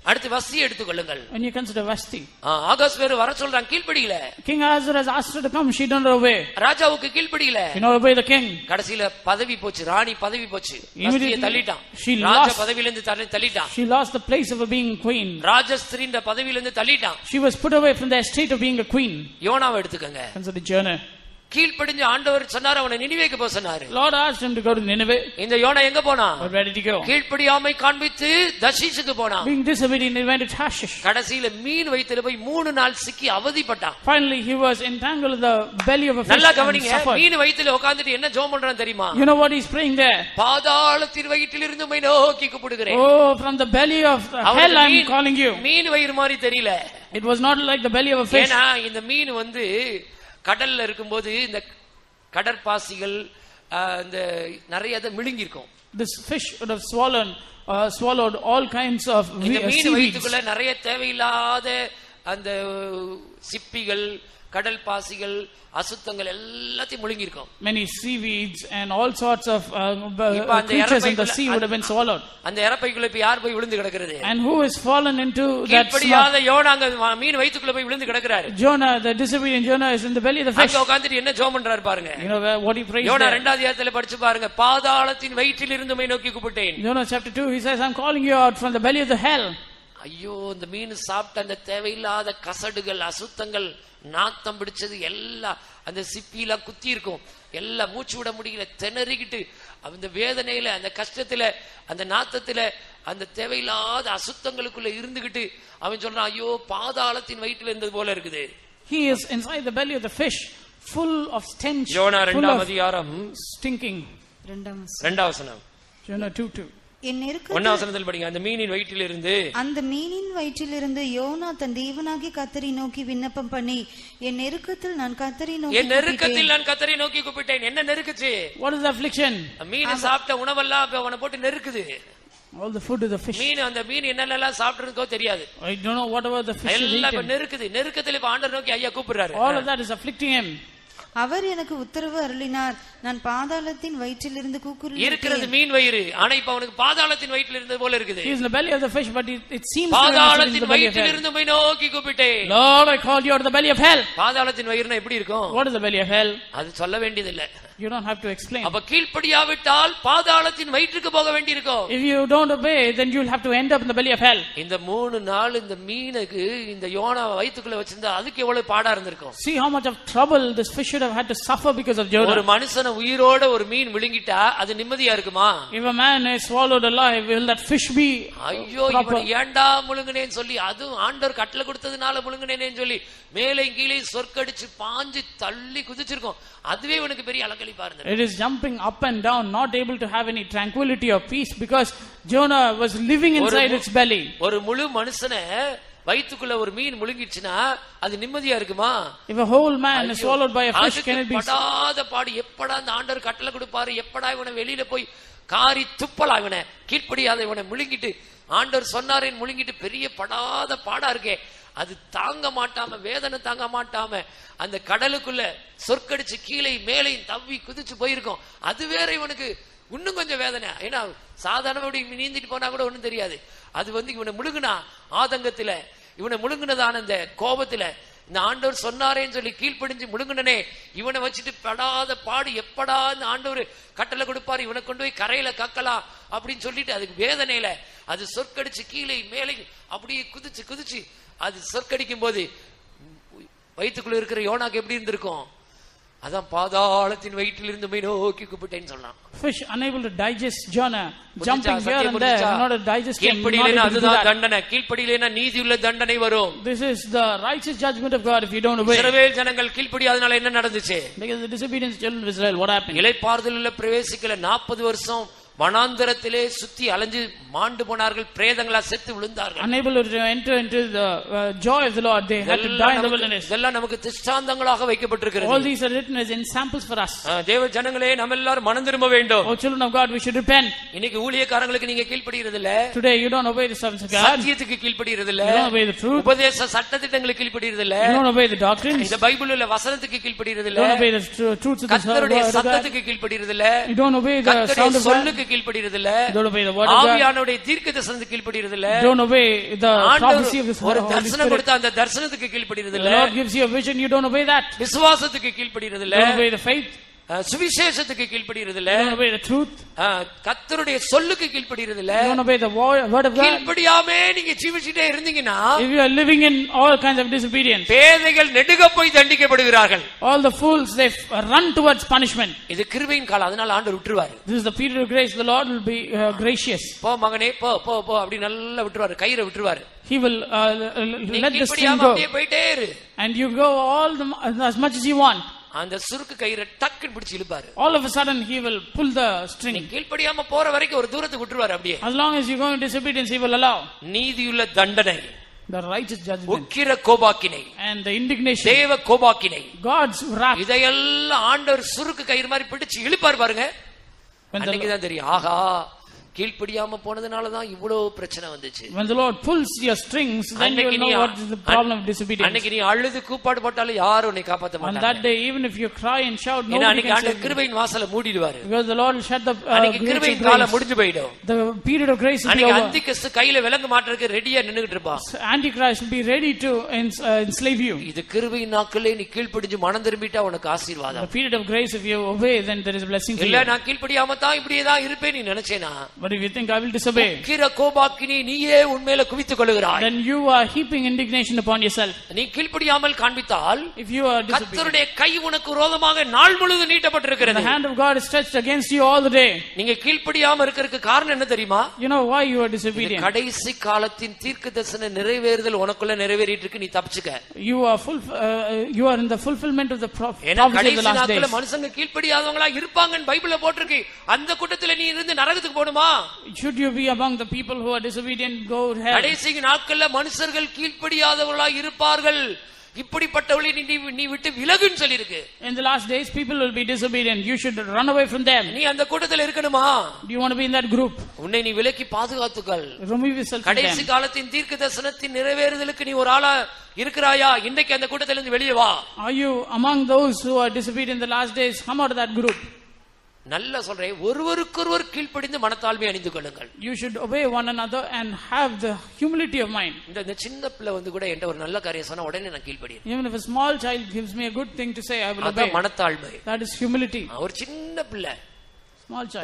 அடுத்து வசி எடுத்துக்கொள்ளுங்கள் When you consider Vasti, ஆ, ஆகாஷ் வேறு வர சொல்றான் கீழ்ப்படியில King Ahasuerus asked her to come. She did not obey. ராஜாவுக்கு கீழ்ப்படியில She did not obey the king. கடைசியில பதவி போச்சு ராணி பதவி போச்சு வஸ்தியை தள்ளிட்டான் she ராஜ பதவியில இருந்து தள்ளி தள்ளிட்டான் She lost the place of being queen. ராஜஸ்திரின்ற பதவியில இருந்து தள்ளிட்டான் She was put away from the estate of being a queen. யோனாவை எடுத்துக்கங்க Consider Jonah. கீழ்ப்படிஞ்ச ஆண்டவர் சொன்னார் அவனை நினைவேக்கு போக சொன்னாரு asked him to go to Nineveh. இந்த யோனா எங்க போனான் But where did he go? கீழ்ப்படியாமை காண்பித்து போனான் Being disobedient, he went to Tarshish. கடைசியில மீன் வயித்துல போய் மூணு நாள் சிக்கி அவதிப்பட்டான் Finally, he was entangled in the belly of a fish நல்லா கவனிங்க. மீன் வயித்துல உட்கார்ந்துட்டு என்ன ஜோம் பண்றான் தெரியுமா You know what he's praying there? பாதாளத்தின் வயிற்றிலிருந்து உம்மை நோக்கி கூப்பிடுகிறேன் Oh, from the belly of the hell அவனுக்கு I'm மீன்- calling you. மீன் வயிறு மாதிரி தெரியல It was not like the belly of a fish. ஏன்னா இந்த மீன் வந்து கடல்ல இருக்கும்போது இந்த கடற்பாசிகள் இந்த நிறைய இதை மிழுங்கிருக்கும் This fish would have swollen, uh, swallowed all kinds of இந்த மீன். வயிற்றுக்குள்ள நிறைய தேவையில்லாத அந்த சிப்பிகள் கடல் பாசிகள் அசுத்தங்கள் எல்லாத்தையும் முழுங்கிருக்கும் Many seaweeds and all sorts of uh, uh, அந்த creatures in the sea would have been swallowed. அந்த இறப்பைக்குள்ள இப்ப யார் போய் விழுந்து கிடக்கிறது And who is fallen into that? கீழ்ப்படியாத யோனா அங்க வ- மீன் வயிற்றுக்குள்ள போய் விழுந்து கிடக்கிறாரு Jonah, the disobedient Jonah, is in the belly of the fish. அங்க உட்கார்ந்துட்டு என்ன ஜோம் பண்றாரு பாருங்க You know what he prays யோனா there. ரெண்டாவது அதிகாரத்துல படிச்சு பாருங்க பாதாளத்தின் வயிற்றில் இருந்து மை நோக்கி கூப்பிட்டேன் Jonah chapter 2, he says, I'm calling you out from the belly of the hell. ஐயோ இந்த மீன் சாப்பிட்ட அந்த தேவையில்லாத கசடுகள் அசுத்தங்கள் நாத்தம் பிடிச்சது எல்லாம் அந்த சிப்பியில குத்தி இருக்கும் எல்லாம் மூச்சு விட முடியல திணறிக்கிட்டு அந்த வேதனையில அந்த கஷ்டத்துல அந்த நாத்தத்துல அந்த தேவையில்லாத அசுத்தங்களுக்குள்ள இருந்துகிட்டு அவன் சொல்றான் ஐயோ பாதாளத்தின் வயிற்றுல இருந்தது போல இருக்குது He is inside the belly of the fish, full of stench, யோனா full ரெண்டாம் of அதிகாரம் stinking. இரண்டாம் வசனம். ரெண்டாம் வசனம் Jonah 2 2. என் நெருக்க ஒன்னாம் வசனத்தில் படிங்க. அந்த மீனின் வயிற்றில் இருந்து அந்த மீனின் வயிற்றிலிருந்து யோனா தன் தேவனாகி கத்தரி நோக்கி விண்ணப்பம் பண்ணி என் நெருக்கத்தில் நான் கத்தரி நோக்கி என் நெருக்கத்தில் நான் கத்தரை நோக்கி கூப்பிட்டேன். என்ன நெருக்குச்சு? What is the affliction? மீன் சாப்பிட்ட உணவெல்லாம் அவனை போட்டு நெருக்குது. All the food of the fish. மீன் அந்த மீன் என்னென்னலாம் சாப்பிட்டுருக்கோ தெரியாது. I don't know whatever the fish is எல்லாம் இப்ப eaten. நெருக்குது. நெருக்கத்தில் இப்ப ஆண்டர் நோக்கி ஐயா கூப்பிடுறாரு. All of that is afflicting him. அவர் எனக்கு உத்தரவு அருளினார். நான் பாதாளத்தின் வயிற்றிலிருந்து கூக்குரல் இருக்கிறது மீன் வயிறு. ஆனா இப்ப அவனுக்கு பாதாளத்தின் வயிற்றில் இருந்தது போல இருக்குது. In the belly of the fish, but it, it seems பாதாளத்தின் belly of வயிற்றில் hell. இருந்து போய் நோக்கி கூப்பிட்டேன். Lord, I called you out of the belly of hell. பாதாளத்தின் வயிறுனா எப்படி இருக்கும்? What is the belly of hell? அது சொல்ல வேண்டியதில்லை. You don't have to explain. அப்ப கீழ்ப்படியாவிட்டால் பாதாளத்தின் வயிற்றுக்கு போக வேண்டியிருக்கும் If you don't obey, then you'll have to end up in the belly of hell. இந்த மூணு நாள் இந்த மீனுக்கு இந்த யோனா வயித்துக்குள்ள வச்சிருந்தா அதுக்கு எவ்வளவு பாடா இருந்திருக்கும் See how much of trouble this fish should have had to suffer because of ஒரு Jonah. மனுஷனை உயிரோட ஒரு மீன் விழுங்கிட்டா அது நிம்மதியா இருக்குமா If a man is swallowed alive, will that fish be ஐயோ proper? இவனை ஏன்டா முழுங்கினேன்னு சொல்லி அதுவும் ஆண்டவர் கட்டளை கொடுத்ததுனால முழுங்கினேன்னு சொல்லி மேலே கீழே சொற்கடிச்சு பாஞ்சு தள்ளி குதிச்சிருக்கும் அதுவே இவனுக்கு பெரிய அலக்களிப்பா இருந்தது It is jumping up and down, not able to have any tranquility or peace because Jonah was living inside its belly. ஒரு முழு மனுஷனை வயித்துக்குள்ள ஒரு மீன் முழுங்கிடுச்சுன்னா அது நிம்மதியா இருக்குமா? If a whole man is swallowed by a fish, can it be படாத பாடு. எப்படா அந்த ஆண்டவர் கட்டளை கொடுப்பாரு? எப்படா இவனை வெளியில போய் காரி துப்பலா இவனை? கீழ்ப்படியாத இவனை முழுங்கிட்டு ஆண்டவர் சொன்னாரேன்னு முழுங்கிட்டு பெரிய படாத பாடா இருக்கே. அது தாங்க மாட்டாம வேதனை தாங்க மாட்டாம அந்த கடலுக்குள்ள சொற்கடிச்சு கீழே மேலையும் தவ்வி குதிச்சு போயிருக்கோம். அது வேற இவனுக்கு இன்னும் கொஞ்சம் வேதனை. ஏன்னா சாதாரண அப்படி நீந்திட்டு போனா கூட ஒண்ணும் தெரியாது. அது வந்து இவனை முழுகுனா ஆதங்கத்துல இவனை முழுங்குனதான அந்த கோபத்துல இந்த ஆண்டவர் சொன்னாரேன்னு சொல்லி கீழ்ப்படிஞ்சு முழுங்குனனே இவனை வச்சுட்டு படாத பாடு எப்படா இந்த ஆண்டவர் கட்டளை கொடுப்பாரு இவனை கொண்டு போய் கரையில கக்கலாம் அப்படின்னு சொல்லிட்டு அதுக்கு வேதனையில அது சொற்கடிச்சு கீழே மேலே அப்படியே குதிச்சு குதிச்சு அது சொற்கடிக்கும் போது வயிற்றுக்குள்ள இருக்கிற யோனாக்கு எப்படி இருந்திருக்கும்? அதான் பாதாளத்தின் வயிற்றிலிருந்து போய் நோக்கி கூப்பிட்டேன்னு சொன்னான். Fish unable to digest Jonah, jumping here and there, not digest do அதுதான். தண்டனை. கீழ்ப்படியிலேன்னா நீதியுள்ள தண்டனை வரும். This is the righteous judgment of God if you don't obey. இஸ்ரவேல் ஜனங்கள் கீழ்ப்படியாதனால என்ன நடந்துச்சு? Because the disobedience children of Israel, what happened? இலைப்பாறுதலில் பிரவேசிக்கல நாற்பது வருஷம் வனாந்தரத்திலே சுத்தி அலைஞ்சு மாண்டு போனார்கள் பிரேதங்களா செத்து விழுந்தார்கள் Unable to enter into the uh, joy of the Lord, they had to die இதெல்லாம் in the நமக்கு- wilderness. இதெல்லாம் நமக்கு திஷ்டாந்தங்களாக All வைக்கப்பட்டிருக்கிறது these are written as examples for us. ஆ, தேவ ஜனங்களே நம்ம எல்லாரும் மனம் திரும்ப வேண்டும் Oh, children of God, we should repent. இன்னைக்கு ஊழியக்காரங்களுக்கு நீங்க கீழ்ப்படுகிறது இல்ல Today, you don't obey the servants of God. சத்தியத்துக்கு கீழ்ப்படுகிறது இல்ல You don't obey the truth. உபதேச சட்டத்திட்டங்களுக்கு கீழ்ப்படுகிறது இல்ல You don't obey the doctrines. இந்த பைபிள் உள்ள வசனத்துக்கு கீழ்ப்படுகிறது You இல்ல don't obey the tru- truths of the word கர்த்தருடைய of God. சத்தத்துக்கு கீழ்ப்படுகிறது இல்ல You don't obey the sound கர்த்தருடைய of God. சொல்லுக்கு இல்ல God. ஆவியானுடைய தீர்க்க தரிசனத்துக்கு கீழ்ப்படுகிறது இல்ல don't obey the ஆண்டவர் prophecy of the ஒரு தரிசனம். கொடுத்த அந்த தரிசனத்துக்கு கீழ்ப்படுகிறது The இல்ல Lord gives you a vision, you don't obey that. விசுவாசத்துக்கு கீழ்ப்படுகிறது You இல்ல don't obey the faith. அஹ், சுவிசேஷத்துக்கு கீழ்ப்படுகிறது இல்ல You don't obey the truth. அஹ், கர்த்தருடைய சொல்லுக்கு கீழ்ப்படுகிறது இல்ல You don't obey the wo- word of God. கீழ்ப்படியாமே நீங்க ஜீவிச்சுட்டே இருந்தீங்கன்னா If you are living in all kinds of disobedience, பேதைகள் நெடுக போய் தண்டிக்கப்படுகிறார்கள் all the fools, they f- run towards punishment. இது கிருபையின் காலம் அதனால ஆண்டு விட்டுருவாரு This is the period of grace. The Lord will be uh, gracious. போ மகனே போ போ போ அப்படி நல்லா விட்டுருவாரு கயிறை விட்டுருவாரு He will uh, l- நீ let the string கீழ்ப்படியாம go. அப்படியே போயிட்டே இரு And you go all the, as much as you want. அந்த சுருக்கு கயிறை டக்குன்னு பிடிச்சு இழுப்பாரு. All of a sudden, He will pull the நீ string. கீழ்ப்படியாம போற வரைக்கும் ஒரு தூரத்துக்கு விட்டுருவாரு அப்படியே. As long as you go in disobedience, He will allow. நீதியுள்ள தண்டனை the righteous judgment. Ukkira கோபாக்கினை and the indignation. தேவ கோபாக்கினை. God's wrath. இதையெல்லாம் ஆண்டவர் சுருக்கு கயிறு மாதிரி பிடிச்சு இழுப்பாரு பாருங்க. When the, அன்னைக்குதான் தெரியும். ஆகா கீழ்ப்படியாம போனதுனாலதான் இவ்வளவு பிரச்சனை வந்துச்சு when the Lord pulls your strings, then you அன்னைக்கு know what is the problem of disobedience. அன்னைக்கு நீ அழுது கூப்பாடு போட்டாலும் யாரும் உன்னை காப்பாத்த மாட்டாங்க that day, even if you cry and shout, nobody அன்னைக்கு ஆண்டவர். கிருபையின் வாசலை மூடிடுவாரு Because the Lord will shut the uh, அன்னைக்கு கிருபையின் காலம். முடிஞ்சு போயிடும் The period of grace will be அன்னைக்கு over. அந்தி கையில விலங்கு மாட்டுறதுக்கு ரெடியா நின்னுகிட்டு இருப்பான் Antichrist will be ready to ens- uh, enslave you. இது கிருபையின் நாட்களே நீ கீழ்ப்படிஞ்சு மனம் திரும்பிட்டா உனக்கு ஆசீர்வாதம் The period of grace, if you obey, then there is a blessing இல்ல. நான் கீழ்ப்படியாம தான் இப்படியே தான் இருப்பேன் நீ நினைச்சேனா But if you think I will disobey, கிர கோபாக்கினி நீயே உண்மையில குவித்துக் கொள்ளுகிறாய் then you are heaping indignation upon yourself. நீ கீழ்ப்படியாமல் காண்பித்தால் If you are disobedient, கர்த்தருடைய கை உனக்கு விரோதமாக நாள் முழுவதும் the நீட்டப்பட்டிருக்கிறது hand of God is stretched against you all the day. நீங்க கீழ்ப்படியாம இருக்கிறதுக்கு காரணம் என்ன தெரியுமா You know why you are disobedient? கடைசி காலத்தின் தீர்க்க தரிசன நிறைவேறுதல் உனக்குள்ள நிறைவேறிட்டு இருக்கு நீ தப்பிச்சுக்க You are full, uh, you are in the fulfillment of the prophecy of the last days. மனுஷங்க கீழ்ப்படியாதவங்களா இருப்பாங்கன்னு பைபிள்ல போட்டிருக்கு அந்த கூட்டத்துல நீ இருந்து நரகத்துக்கு போகணுமா Should you be among the people who are disobedient, go to hell? கடைசி நாட்கள்ல மனுஷர்கள் கீழ்ப்படியாதவர்களாய் இருப்பார்கள் இப்படிப்பட்டவளை நீ நீ- நீ விட்டு விலகுன்னு சொல்லியிருக்கு In the last days, people will be disobedient. You should run away from them. நீ அந்த கூட்டத்தில் இருக்கணுமா Do you want to be in that group? உன்னை நீ விலக்கி பாதுகாத்துக்கள் Remove yourself from கடைசி them. காலத்தின் தீர்க்க தரிசனத்தின் நிறைவேறுதலுக்கு நீ ஒரு ஆளா இருக்கிறாயா இன்னைக்கு அந்த கூட்டத்திலிருந்து வெளியே வா Are you among those who are disobedient in the last days? Come out of that group. நல்ல சொல்றேன் ஒருவருக்கொருவர் கீழ்ப்படிந்து மனத்தாழ்மை அணிந்து கொள்ளுங்கள் You should obey one another and have the humility of mind. இந்த சின்ன பிள்ளை வந்து கூட என்கிட்ட ஒரு நல்ல காரியம் சொன்னா உடனே நான் கீழ்ப்படிறேன் Even if a small child gives me a good thing to say, I will obey. மனத்தாழ்மை That is humility. ஒரு சின்ன பிள்ளை.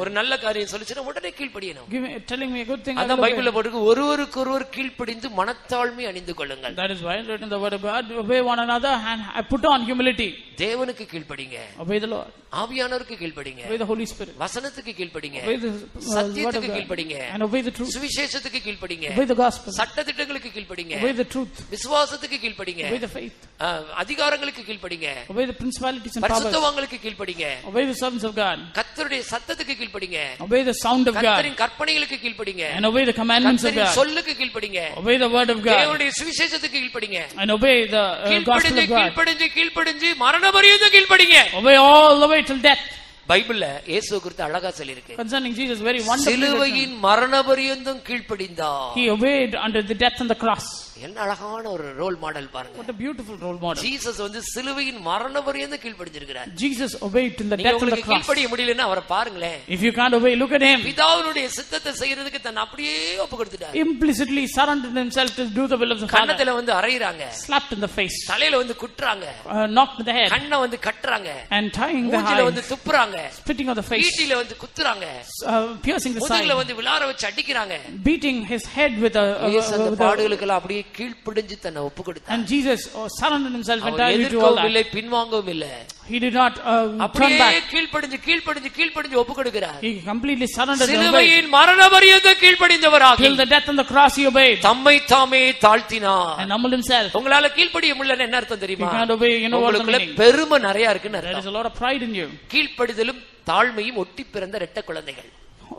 ஒரு நல்ல காரியம் சொல்லிச்சுன்னா உடனே கீழ்ப்படியணும் Give me, telling me a good thing, I அதான் will obey. பைபிள்ல போட்டு ஒருவருக்கொருவர் கீழ்ப்படிந்து மனத்தாழ்மை அணிந்து கொள்ளுங்கள் That is why written in the word of God, obey one another and I put on humility. தேவனுக்கு கீழ்ப்படிங்க Obey the Lord. ஆவியானவருக்கு கீழ்ப்படிங்க Obey the Holy Spirit. வசனத்துக்கு கீழ்ப்படிங்க Obey the uh, சத்தியத்துக்கு. கீழ்ப்படிங்க And obey the truth. சுவிசேஷத்துக்கு கீழ்ப்படிங்க Obey the gospel. சட்டதிட்டங்களுக்கு கீழ்ப்படிங்க Obey the truth. விசுவாசத்துக்கு கீழ்ப்படிங்க Obey the faith. Ah, அதிகாரங்களுக்கு கீழ்ப்படிங்க Obey the principalities and powers. பரிசுத்தவான்களுக்கு கீழ்ப்படிங்க Obey the servants of God. கர்த்தருடைய சத்தத்துக்கு கீழ்ப்படிங்க Obey the sound of God. கர்த்தரின் கற்பனைகளுக்கு கீழ்ப்படிங்க And obey the commandments of God. சொல்லுக்கு கீழ்ப்படிங்க Obey the word of God. தேவனுடைய சுவிசேஷத்துக்கு கீழ்ப்படிங்க And obey the uh, gospel of God. கீழ்ப்படிஞ்சு கீழ்ப்படிஞ்சு மரண பரியந்தம் கீழ்ப்படிங்க Obey all the way till death. பைபிள்ல இயேசு குறித்து அழகா சொல்லியிருக்கு Concerning Jesus, very wonderful. சிலுவையின் மரண பரியந்தம் கீழ்ப்படிந்தா He obeyed under the death on the cross. என்ன அழகான ஒரு ரோல் மாடல் பாருங்க What a beautiful role model. Jesus வந்து சிலுவையின் மரண பரியந்தம் கீழ்ப்படிஞ்சிருக்கிறார் Jesus obeyed till the நீங்க death on the உங்களுக்கு cross. கீழ்ப்படிய முடியலன்னா அவரை பாருங்களேன் If you can't obey, look at him. பிதாவினுடைய சித்தத்தை செய்யறதுக்கு தன்னை அப்படியே ஒப்பு கொடுத்துட்டார் Implicitly surrendered himself to do the will of the Father. கன்னத்துல வந்து அறையிறாங்க Slapped in the face. தலையில வந்து குட்டுறாங்க Uh, knocked in the head. கண்ணை வந்து கட்டுறாங்க And tying the மூஞ்சில வந்து eyes. துப்புறாங்க Spitting on the face. ஈட்டில வந்து குத்துறாங்க Uh, piercing the முதுகுல side. வந்து விளார வச்சு அடிக்கிறாங்க Beating his head with a, இயேசு அந்த பாடுகளுக்கெல்லாம் அப்படியே கீழ்ப்படிஞ்சு தன்னை ஒப்பு கொடுத்தார் and Jesus oh, surrendered himself entirely to all that. பின்வாங்கவும் இல்லை He did not uh, turn back. கீழ்ப்படிஞ்சு கீழ்ப்படிஞ்சு கீழ்ப்படிஞ்சு ஒப்பு கொடுக்கிறார் He completely surrendered and obeyed. சிலுவையின் மரண பரியந்த கீழ்ப்படிந்தவராகி Till the death on the cross he obeyed தம்மை தாமே தாழ்த்தினார் and humbled himself. உங்களால கீழ்ப்படிய முடியலன்னு என்ன அர்த்தம் You தெரியுமா can't obey, you know உங்களுக்குள்ள. பெருமை நிறைய இருக்குன்னு There is அர்த்தம் a lot of pride in you. கீழ்ப்படிதலும் தாழ்மையும் ஒட்டி பிறந்த ரெட்ட குழந்தைகள்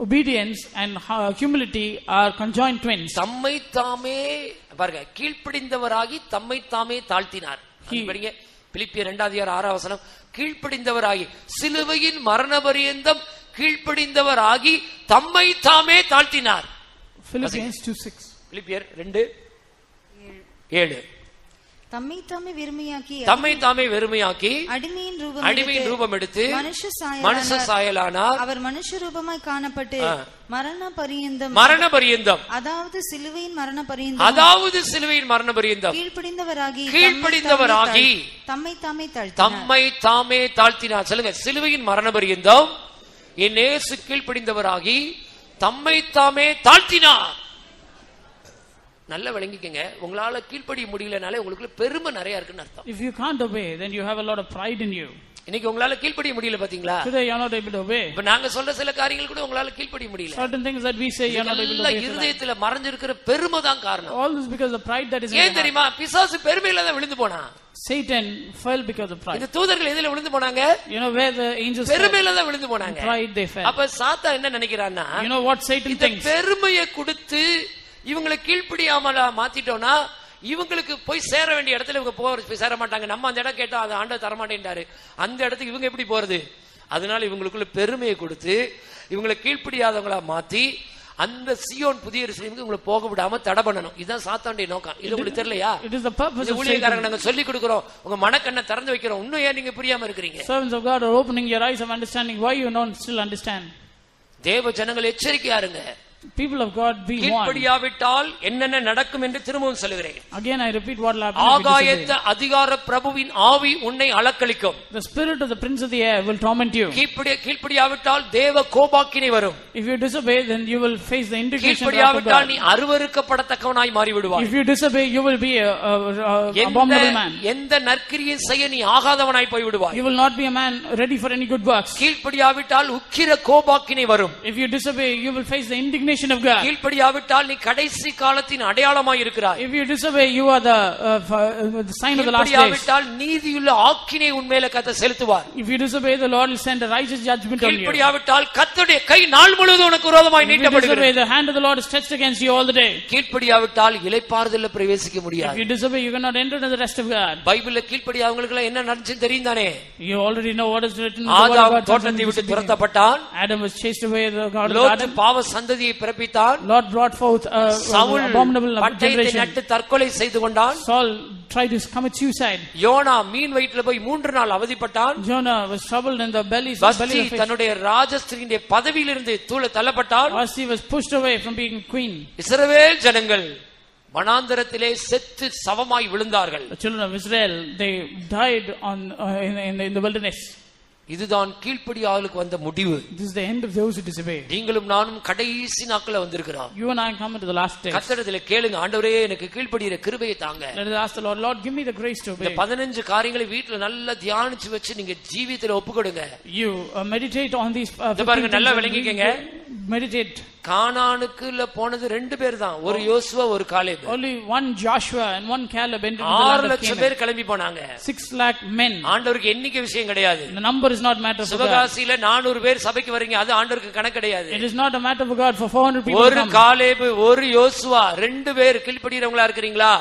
Obedience and uh, humility are conjoined twins. தம்மை தாமே பாருங்க கீழ்ப்படிந்தவராகி தம்மை தாமே தாழ்த்தினார் படிங்க பிலிப்பியர் இரண்டாவது ஆறாம் வசனம் கீழ்ப்படிந்தவராகி சிலுவையின் மரண பரியந்தம் கீழ்ப்படிந்தவராகி தம்மை தாமே தாழ்த்தினார். Philippians 2 6. பிலிப்பியர் ரெண்டு ஏழு. தம்மை தாமே விரும்பியாக்கி தம்மை தாமே வெறுமையாக்கி அடிமையின் ரூபம் அடிமையின் ரூபம் எடுத்து மனுஷ மனுஷ சாயலானார். அவர் மனுஷ ரூபமாய் காணப்பட்டு. மரண பரியந்தம். மரண பரியந்தம். அதாவது சிலுவையின் மரண பரியந்தம். அதாவது சிலுவையின் மரண பரியந்தம். கீழ்ப்படிந்தவராகி கீழ்ப்படிந்தவராகி தம்மை தாமே தாழ்த்தினார். தம்மை தாமே தாழ்த்தினார். சொல்லுங்க சிலுவையின் மரண பரியந்தம். என் நேசு கீழ்ப்படிந்தவராகி தம்மை தாமே தாழ்த்தினார். நல்ல விளங்கிக்கங்க உங்களால கீழ்ப்படிய முடியலனாலே உங்களுக்குள்ள பெருமை நிறைய இருக்குன்னு அர்த்தம் If you can't obey, then you have a lot of pride in you. இன்னைக்கு உங்களால கீழ்ப்படிய முடியல பாத்தீங்களா Today you're not able to obey. இப்ப நாங்க சொல்ற சில காரியங்கள் கூட உங்களால கீழ்ப்படிய முடியல Certain things that we say you're not able to obey. இருதயத்துல மறைஞ்சிருக்கிற பெருமை தான் காரணம் All this because the pride that is in ஏன். தெரியுமா பிசாசு பெருமையில தான் விழுந்து போனா Satan fell because of pride. இந்த தூதர்கள் எதுல விழுந்து போனாங்க You know where the angels? பெருமையில தான் விழுந்து போனாங்க Pride they fell. அப்ப சாத்தா என்ன நினைக்கிறான்னா You know what Satan thinks? பெருமையை கொடுத்து இவங்களை கீழ்ப்படியாமல மாத்திட்டோம்னா இவங்களுக்கு போய் சேர வேண்டிய இடத்துல இவங்க போக போய் சேர மாட்டாங்க. நம்ம அந்த இடம் கேட்டா அந்த ஆண்டை தரமாட்டேன்டாரு அந்த இடத்துக்கு இவங்க எப்படி போறது? அதனால இவங்களுக்குள்ள பெருமையை கொடுத்து இவங்களை கீழ்ப்படியாதவங்களா மாத்தி அந்த சியோன் புதிய எருசலேமுக்கு உங்களை போக விடாம தடை பண்ணணும். இதுதான் சாத்தாண்டிய நோக்கம். இது உங்களுக்கு தெரியலையா? of ஊழியக்காரங்க. நாங்க சொல்லி கொடுக்கிறோம். உங்க மனக்கண்ணை திறந்து வைக்கிறோம். இன்னும் ஏன் நீங்க புரியாம இருக்கிறீங்க? Servants of God are opening your eyes of understanding. Why you don't still understand? தேவ ஜனங்கள் எச்சரிக்கையா இருங்க. People of God, be warned. கீழ்ப்படியாவிட்டால் என்னென்ன நடக்கும் என்று திரும்பவும் சொல்லுகிறேன் Again, I repeat what will happen if you disobey. ஆகாயத்த அதிகார பிரபுவின் ஆவி உன்னை அளக்களிக்கும் The spirit of the prince of the air will torment you. கீழ்ப்படிய கீழ்ப்படியாவிட்டால் தேவ கோபாக்கினை வரும் If you disobey, then you will face the indignation wrath of கீழ்ப்படியாவிட்டால் God. நீ அருவருக்கப்படத்தக்கவனாய் மாறி விடுவாய் If you disobey, you will be a, a, a எந்த abominable man. எந்த நற்கிரியை செய்ய நீ ஆகாதவனாய் போய் விடுவாய் You will not be a man ready for any good works. கீழ்ப்படியாவிட்டால் உக்கிர கோபாக்கினை வரும் If you disobey, you will face the indignation nation of God. கீழ்ப்படியாவிட்டால் நீ கடைசி காலத்தின் அடையாளமாய் இருக்கிறாய் If you disobey, you are the, uh, uh, the sign of the last days. கீழ்ப்படியாவிட்டால் நீதியுள்ள ஆக்கினை உண்மையில கத்த செலுத்துவார் If you disobey, the Lord will send a righteous judgment on you. கீழ்ப்படியாவிட்டால் கத்தருடைய கை நாள் முழுவதும் உனக்கு விரோதமாய் If you நீட்டப்படுகிறது disobey, the hand of the Lord is stretched against you all the day. கீழ்ப்படியாவிட்டால் இலைப்பாறுதல பிரவேசிக்க If முடியாது you disobey, you cannot enter into the rest of God. பைபிள்ல கீழ்ப்படி அவங்களுக்கு என்ன நடந்துச்சுன்னு தெரியும் தானே You already know what is written in the word of Adam God. தோட்டத்தை விட்டு துரத்தப்பட்டான் Adam was chased away the God of the garden. பாவ சந்ததியை பிறப்பித்தான் Lord brought forth a, Saul a abominable பட்டயத்தை generation. நட்டு தற்கொலை செய்து கொண்டான் Saul tried to commit suicide. யோனா மீன் வயிற்றுல போய் மூன்று நாள் அவதிப்பட்டான் Jonah was troubled in the belly, belly Basti of the fish. தன்னுடைய ராஜஸ்திரியுடைய பதவியிலிருந்து தூள தள்ளப்பட்டான் Vasti was pushed away from being queen. இஸ்ரவேல் ஜனங்கள் வனாந்தரத்திலே செத்து சவமாய் விழுந்தார்கள் The children of Israel, they died on, uh, in, in, in the wilderness. இதுதான் கீழ்ப்படியாளுக்கு வந்த முடிவு This is the end of those who disobey. நீங்களும் நானும் கடைசி நாட்கள வந்திருக்கிறோம் You and I come into the last days. கத்தடத்துல கேளுங்க ஆண்டவரே எனக்கு கீழ்ப்படிகிற கிருபையை தாங்க Let us ask the Lord, Lord, give me the grace to இந்த obey. பதினஞ்சு காரியங்களை வீட்டுல நல்லா தியானிச்சு வச்சு நீங்க ஜீவியத்துல ஒப்பு கொடுங்க You uh, meditate on these uh, இந்த 15 பாருங்க, நல்லா விளங்கிக்கங்க. meditate. கானானுக்குள்ள போனது ரெண்டு பேர் தான் ஒரு யோசுவா ஒரு Caleb Only one Joshua and one Caleb entered the ஆறு land of லட்சம். பேர் கிளம்பி போனாங்க Six lakh men. ஆண்டவருக்கு எண்ணிக்கை விஷயம் கிடையாது The number is not matter for. சிவகாசியில நானூறு பேர் சபைக்கு வர்றீங்க அது ஆண்டவருக்கு கணக்கு கிடையாது It is not a matter for God for 400 people ஒரு. காலேபு ஒரு யோசுவா ரெண்டு பேர் கீழ்ப்படுகிறவங்களா இருக்கிறீங்களா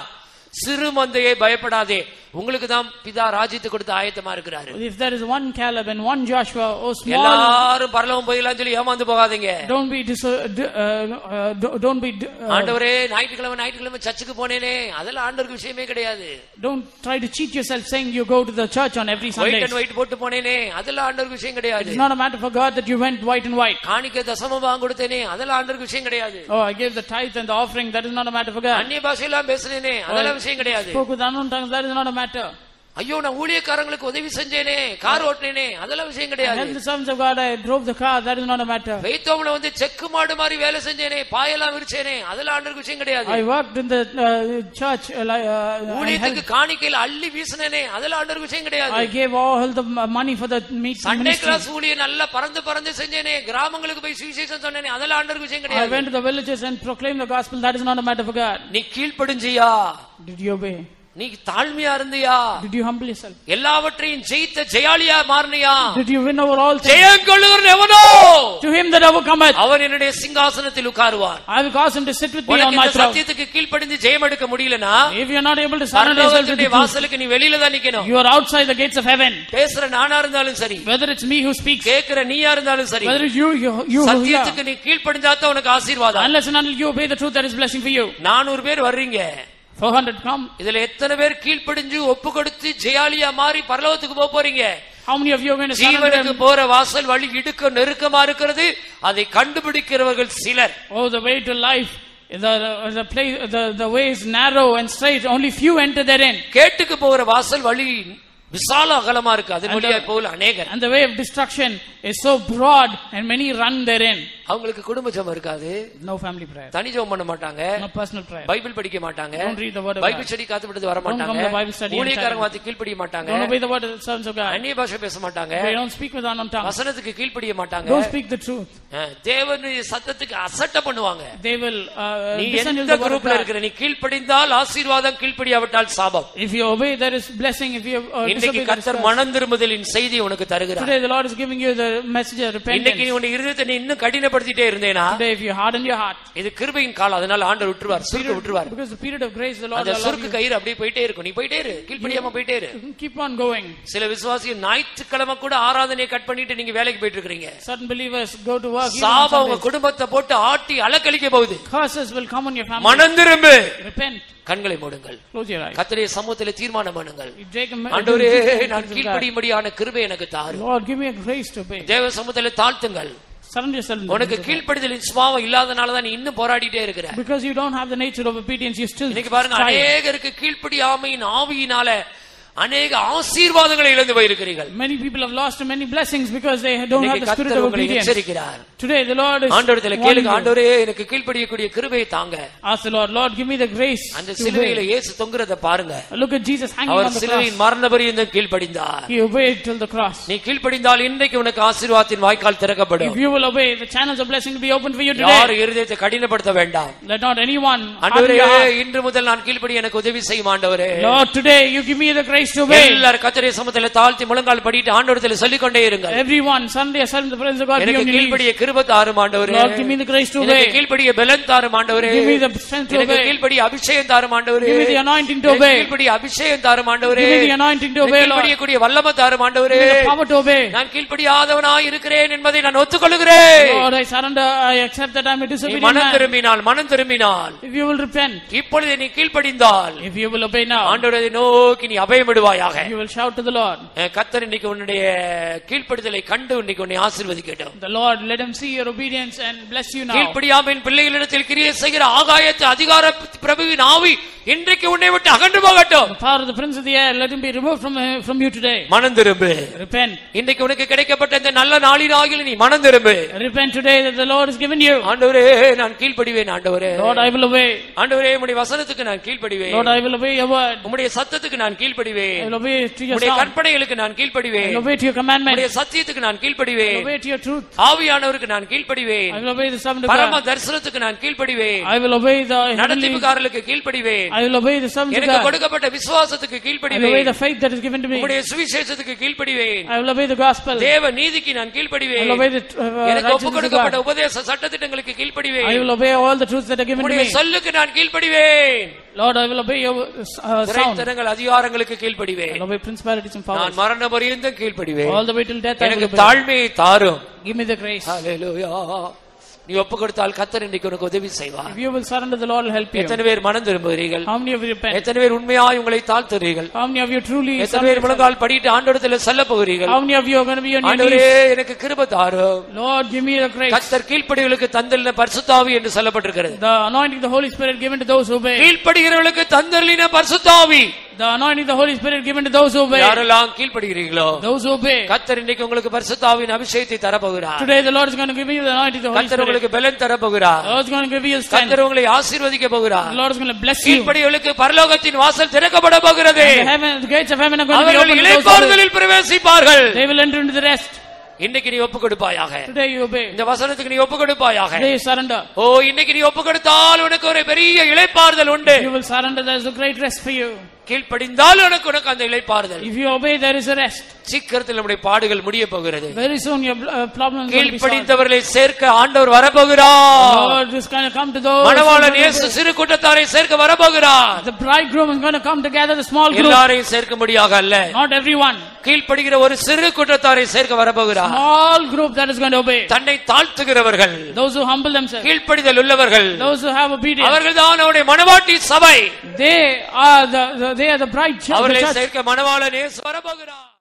சிறு மந்தையை பயப்படாதே உங்களுக்கு தான் பிதா ராஜ்யத்தை கொடுத்து ஆயத்தமா இருக்கிறாரு If there is one Caleb and one Joshua, oh small, எல்லாரும் பரலவம் போயிடலாம் சொல்லி ஏமாந்து போகாதீங்க don't be dis- uh, d- uh, uh, don't- don't be d- uh, ஆண்டவரே ஞாயிற்றுக்கிழமை ஞாயிற்றுக்கிழமை சர்ச்சுக்கு போனேனே அதெல்லாம் ஆண்டவருக்கு விஷயமே கிடையாது don't try to cheat yourself saying you go to the church on every white Sunday. And white போட்டு போனேனே அதெல்லாம் ஆண்டவருக்கு விஷயம் கிடையாது It's not a matter for God that you went white and white. காணிக்க தசம பாகம் கொடுத்தேனே அதெல்லாம் ஆண்டவருக்கு விஷயம் கிடையாது Oh, I gave the tithe and the offering. That is not a matter for God. அந்நிய பாஷையெல்லாம் பேசுனேனே அதெல்லாம் விஷயம் கிடையாது Spoke with unknown tongues. That is not a matter. ஐயோ நான் ஊழியக்காரங்களுக்கு உதவி செஞ்சேனே கார் ஓட்டினேனே அதெல்லாம் விஷயம் I கிடையாது helped the servants of God. I drove the car. That is not a matter. வைத்தோம்ல வந்து செக்கு மாடு மாதிரி வேலை செஞ்சேனே பாயெல்லாம் விரிச்சேனே அதெல்லாம் ஆண்டவருக்கு விஷயம் கிடையாது I worked in the uh, church. Uh, uh, ஊழியத்துக்கு. காணிக்கையில அள்ளி வீசினேனே அதெல்லாம் ஆண்டவருக்கு விஷயம் I கிடையாது gave all the money for the Sunday ministry. Class ஊழிய நல்லா பறந்து பறந்து செஞ்சேனே கிராமங்களுக்கு போய் சுவிசேஷம் சொன்னேனே அதெல்லாம் ஆண்டவருக்கு விஷயம் I கிடையாது went to the villages and proclaimed the gospel. That is not a matter for God. நீ கீழ்ப்படிஞ்சியா Did you obey? நீ தாழ்மையா இருந்தியா Did you humble yourself? எல்லாவற்றையும் ஜெயித்த ஜெயாலியா மாறினியா Did you win over all things? ஜெயம் கொள்ளுகிறவன் எவனோ To him that overcometh, அவன் என்னுடைய சிங்காசனத்தில் உட்காருவான் I will cause him to sit with me on my throne. சத்தியத்துக்கு கீழ்ப்படிந்து ஜெயம் எடுக்க முடியலனா If you are not able to surrender yourself to the வாசலுக்கு நீ வெளியில தான் நிக்கணும் you are outside the gates of heaven. பேசுற நானா இருந்தாலும் சரி Whether it's me who speaks, கேக்குற நீயா இருந்தாலும் சரி whether you, you, you. சத்தியத்துக்கு நீ கீழ்ப்படிஞ்சாதான் உனக்கு ஆசீர்வாதம் Unless and until you obey the truth, that is blessing for you. நானூறு பேர் வர்றீங்க 400 come. இதுல எத்தனை பேர் கீழ்ப்படிஞ்சு ஒப்பு கொடுத்து ஜெயாலியா மாறி பரலோகத்துக்கு போக போறீங்க How many of you are going to surrender? ஜீவனுக்கு and- போற வாசல் வழி இடுக்க நெருக்கமா இருக்கிறது அதை கண்டுபிடிக்கிறவர்கள் சிலர் Oh, the way to life. The, the, place, the, the way is narrow and straight. Only few enter therein. கேட்டுக்கு போகிற வாசல் வழி விசால அகலமா இருக்கு அதன் அந்த- வழியா போல அநேகர் And the way of destruction is so broad and many run therein. அவங்களுக்கு குடும்ப ஜெபம் இருக்காது No family prayer. தனி ஜெபம் பண்ண மாட்டாங்க No personal prayer. பைபிள் படிக்க மாட்டாங்க Don't read the word of Bible. Study வர Don't come to மாட்டாங்க ஊழியக்காரங்க. வார்த்தை கீழ்ப்படிய மாட்டாங்க Don't obey the word of sons of God. அந்நிய பாஷை பேச மாட்டாங்க They don't speak with unknown tongues. வசனத்துக்கு கீழ்ப்படிய மாட்டாங்க Don't speak the truth. தேவனுடைய சத்தத்துக்கு அசட்ட பண்ணுவாங்க They will uh, நீ எந்த குரூப்ல. இருக்கிற நீ கீழ்ப்படிந்தால் ஆசீர்வாதம் கீழ்ப்படியாவிட்டால் சாபம் If you obey, there is blessing. If you uh, இன்னைக்கு கர்த்தர். மனம் திரும்புதலின் செய்தி உனக்கு தருகிறார் Today the Lord is giving you the message of இன்னைக்கு repentance. உன் இருதயத்தை நீ இன்னும் கடினப்படுத்திட்டே இருந்தேனா Today if you harden your heart, இது கிருபையின் காலம் அதனால ஆண்டவர் விட்டுருவார் சுருக்கு விட்டுருவார் because the period of grace, the Lord அந்த சுருக்கு கயிறு அப்படியே போயிட்டே இருக்கும் நீ போயிட்டே இரு கீழ்ப்படியாம போயிட்டே இரு keep on going. சில விசுவாசிகள் ஞாயிற்றுக்கிழமை கூட ஆராதனையை கட் பண்ணிட்டு நீங்க வேலைக்கு போயிட்டு இருக்கீங்க Certain believers go to work. சாபம் உங்க. குடும்பத்தை போட்டு ஆட்டி அலக்கழிக்க போகுது Curses will come on your family. மனம் திரும்பு Repent. கண்களை மூடுங்கள். கத்தடைய சமூகத்திலே தீர்மானம் பண்ணுங்கள் ஆண்டவரே நான் கீழ்ப்படியும்படியான கிருபை எனக்கு தாரு. தேவ சமூகத்திலே தாழ்த்துங்கள் In the உனக்கு. கீழ்ப்படிதலின் சுபாவம் இல்லாதனால தான் நீ இன்னும் போராடிட்டே இருக்கிற Because you don't have the nature of obedience, you still இன்னைக்கு பாருங்க. அநேகருக்கு கீழ்ப்படியாமையின் ஆவியினால அநேக ஆசீர்வாதங்களை இழந்து போயிருக்கிறீர்கள் Many people have lost many blessings because they don't have the spirit of obedience. எச்சரிக்கிறார் Today the Lord is ஆண்டவரத்துல கேளுங்க. ஆண்டவரே எனக்கு கீழ்ப்படியக்கூடிய கிருபையை தாங்க Ask the Lord, Lord, give me the grace அந்த சிலுவையில. இயேசு தொங்குறத பாருங்க Look at Jesus hanging our on the cross. மரண பரியந்தம் கீழ்ப்படிந்தார் He obeyed till the cross. நீ கீழ்ப்படிந்தால் இன்றைக்கு உனக்கு ஆசீர்வாதத்தின் வாய்க்கால் திறக்கப்படும் If you will obey, the channels of blessing will be open for you யார் today. இருதயத்தை கடினப்படுத்த வேண்டாம் Let not anyone ஆண்டவரே. இன்று முதல் நான் கீழ்ப்படி எனக்கு உதவி செய்யும் ஆண்டவரே Lord, today you give me the grace to obey. எல்லாரும் கத்தரை சமத்துல தாழ்த்தி முழங்கால் படிட்டு ஆண்டவரத்தில் சொல்லிக் கொண்டே இருங்கள் Everyone, Sunday, Sunday, the presence of God be எனக்கு on your knees. கீழ்ப்படிய கிருப தாரும் ஆண்டவரே Lord, give me the grace to எனக்கு obey. கீழ்ப்படிய பலன் தாரும் ஆண்டவரே Give me the strength to எனக்கு obey. கீழ்ப்படிய அபிஷேகம் தாரும் ஆண்டவரே Give me the anointing to எனக்கு obey. கீழ்ப்படிய அபிஷேகம் தாரும் ஆண்டவரே Give me the anointing to எனக்கு obey, Lord. கீழ்ப்படியக்கூடிய வல்லம தாரும் ஆண்டவரே Give me the power to obey. நான் கீழ்ப்படியாதவனாய் இருக்கிறேன் என்பதை நான் ஒத்துக்கொள்கிறேன் Lord, I surrender, I accept that I'm a நீ disobedient மனம். திரும்பினால் மனம் திரும்பினால் If you will repent, இப்பொழுது நீ கீழ்ப்படிந்தால் if you will obey now, ஆண்டவரை நோக்கி நீ அபயமிடுவாயாக you will shout to the Lord. அஹ் கர்த்தர் இன்னைக்கு உன்னுடைய கீழ்ப்படுதலை கண்டு இன்னைக்கு உன்னை ஆசீர்வதிக்கட்டும் The Lord, let him see your obedience and bless you now. கீழ்ப்படியாமின் பிள்ளைகளிடத்தில் கிரியை செய்கிற ஆகாயத்து அதிகார பிரபுவின் ஆவி இன்றைக்கு உன்னை விட்டு அகன்று போகட்டும் The power of the prince of the air, let him be removed from, uh, from you today. மனம் திரும்பு Repent. இன்னைக்கு உனக்கு கிடைக்கப்பட்ட இந்த நல்ல நாளினாகில் நீ மனம் திரும்பு Repent today that the Lord has given you. ஆண்டவரே நான் கீழ்ப்படிவேன் ஆண்டவரே Lord, I will obey. ஆண்டவரே உம்முடைய வசனத்துக்கு நான் கீழ்ப்படிவேன் Lord, I will obey your word. உம்முடைய சத்தத்துக்கு நான் I கீழ்ப்படிவேன் sound. கற்பனைகளுக்கு நான் கீழ்ப்படிவேன் சத்தியத்துக்கு நான் கீழ்ப்படிவேன். ஆவியானவருக்கு நான் கீழ்ப்படிவேன் பரம. தரிசனத்துக்கு நான் கீழ்ப்படிவேன். நடத்திப்புக்காரர்களுக்கு கீழ்ப்படிவேன் எனக்கு. கொடுக்கப்பட்ட விசுவாசத்துக்கு கீழ்ப்படிவேன். உம்முடைய சுவிசேஷத்துக்கு கீழ்ப்படிவேன். தேவ நீதிக்கு நான் கீழ்ப்படிவேன் uh, எனக்கு ஒப்பு கொடுக்கப்பட்ட. உபதேச சட்டத்திட்டங்களுக்கு கீழ்ப்படிவேன். சொல்லுக்கு நான் கீழ்ப்படிவேன் Lord, I will obey your uh, sound. துரைத்தனங்கள் அதிகாரங்களுக்கு கீழ்ப்படிவேன் obey principalities and powers. நான் மரண பரியந்தம் கீழ்ப்படிவேன் All the way till death I will எனக்கு. தாழ்மையை தாரும் Give me the grace. ஹalleluya நீ ஒப்பு கொடுத்தால் கத்தர் இன்னைக்கு உனக்கு உதவி செய்வார் If you will surrender, the Lord will help you. எத்தனை பேர் மனம் திரும்புகிறீர்கள் How many of you repent? எத்தனை பேர் உண்மையாய் உங்களை தாழ்த்துறீர்கள் How many of you truly எத்தனை பேர் முழங்கால் படிட்டு ஆண்டோடத்துல செல்ல போகிறீர்கள் How many of you are going to be on your ஆண்டவரே knees? எனக்கு கிருப தாரும் Lord, give me the grace. கத்தர் கீழ்ப்படிகளுக்கு தந்தலின பரிசுத்தாவி என்று சொல்லப்பட்டிருக்கிறது The anointing the Holy Spirit given to those who obey. கீழ்ப்படுகிறவர்களுக்கு தந்தலின பரிசுத்தாவி The anointing of the Holy Spirit given to those who obey. யாரெல்லாம் கீழ்ப்படுகிறீர்களோ Those who obey. கத்தர் இன்னைக்கு உங்களுக்கு பரிசுத்தாவின் அபிஷேகத்தை தரப்போகிறார் Today the Lord is going to give you the anointing of the Holy கத்தர் Spirit. உங்களுக்கு பலன் தரப்போகிறார் The Lord is going to give you strength. கத்தர் உங்களை ஆசீர்வதிக்க போகிறார் The Lord is going to bless you. கீழ்ப்படிகளுக்கு பரலோகத்தின் வாசல் திறக்கப்பட போகிறது The, heaven, the gates of heaven are going to be அவர்கள் open to those who obey. இளைப்பாறுதலில் பிரவேசிப்பார்கள் They will enter into the rest. இன்னைக்கு நீ ஒப்பு கொடுப்பாயாக Today you obey. இந்த வசனத்துக்கு நீ ஒப்பு கொடுப்பாயாக Today you surrender. ஓ இன்னைக்கு நீ ஒப்பு கொடுத்தால் உனக்கு ஒரு பெரிய இளைப்பாறுதல் உண்டு You will surrender. There is a great rest for you. கீழ்ப்படிந்தால் உனக்கு உனக்கு அந்த இளைப்பாறுதல் If you obey, there is a rest. சீக்கிரத்தில் நம்முடைய பாடுகள் முடிய போகிறது Very soon your uh, problems will be solved. கீழ்ப்படிந்தவர்களை சேர்க்க ஆண்டவர் வரப்போகிறார் Lord is going to come to those. who Manavalan will இயேசு. சிறு கூட்டத்தாரை சேர்க்க வரப்போகிறார் The bridegroom is going to come together, the small group. எல்லாரையும் சேர்க்க முடியாக அல்ல Not everyone. கீழ்ப்படுகிற ஒரு சிறு கூட்டத்தாரை சேர்க்க வரப்போகிறார் Small group that is going to obey. தன்னை தாழ்த்துகிறவர்கள் Those who humble themselves. கீழ்ப்படிதல் உள்ளவர்கள் Those who have obedience. அவர்கள் தான் அவருடைய மணவாட்டி சபை They are the, the they are the bride. அவர்களை. சேர்க்க மணவாளன் வரப்போகிறார்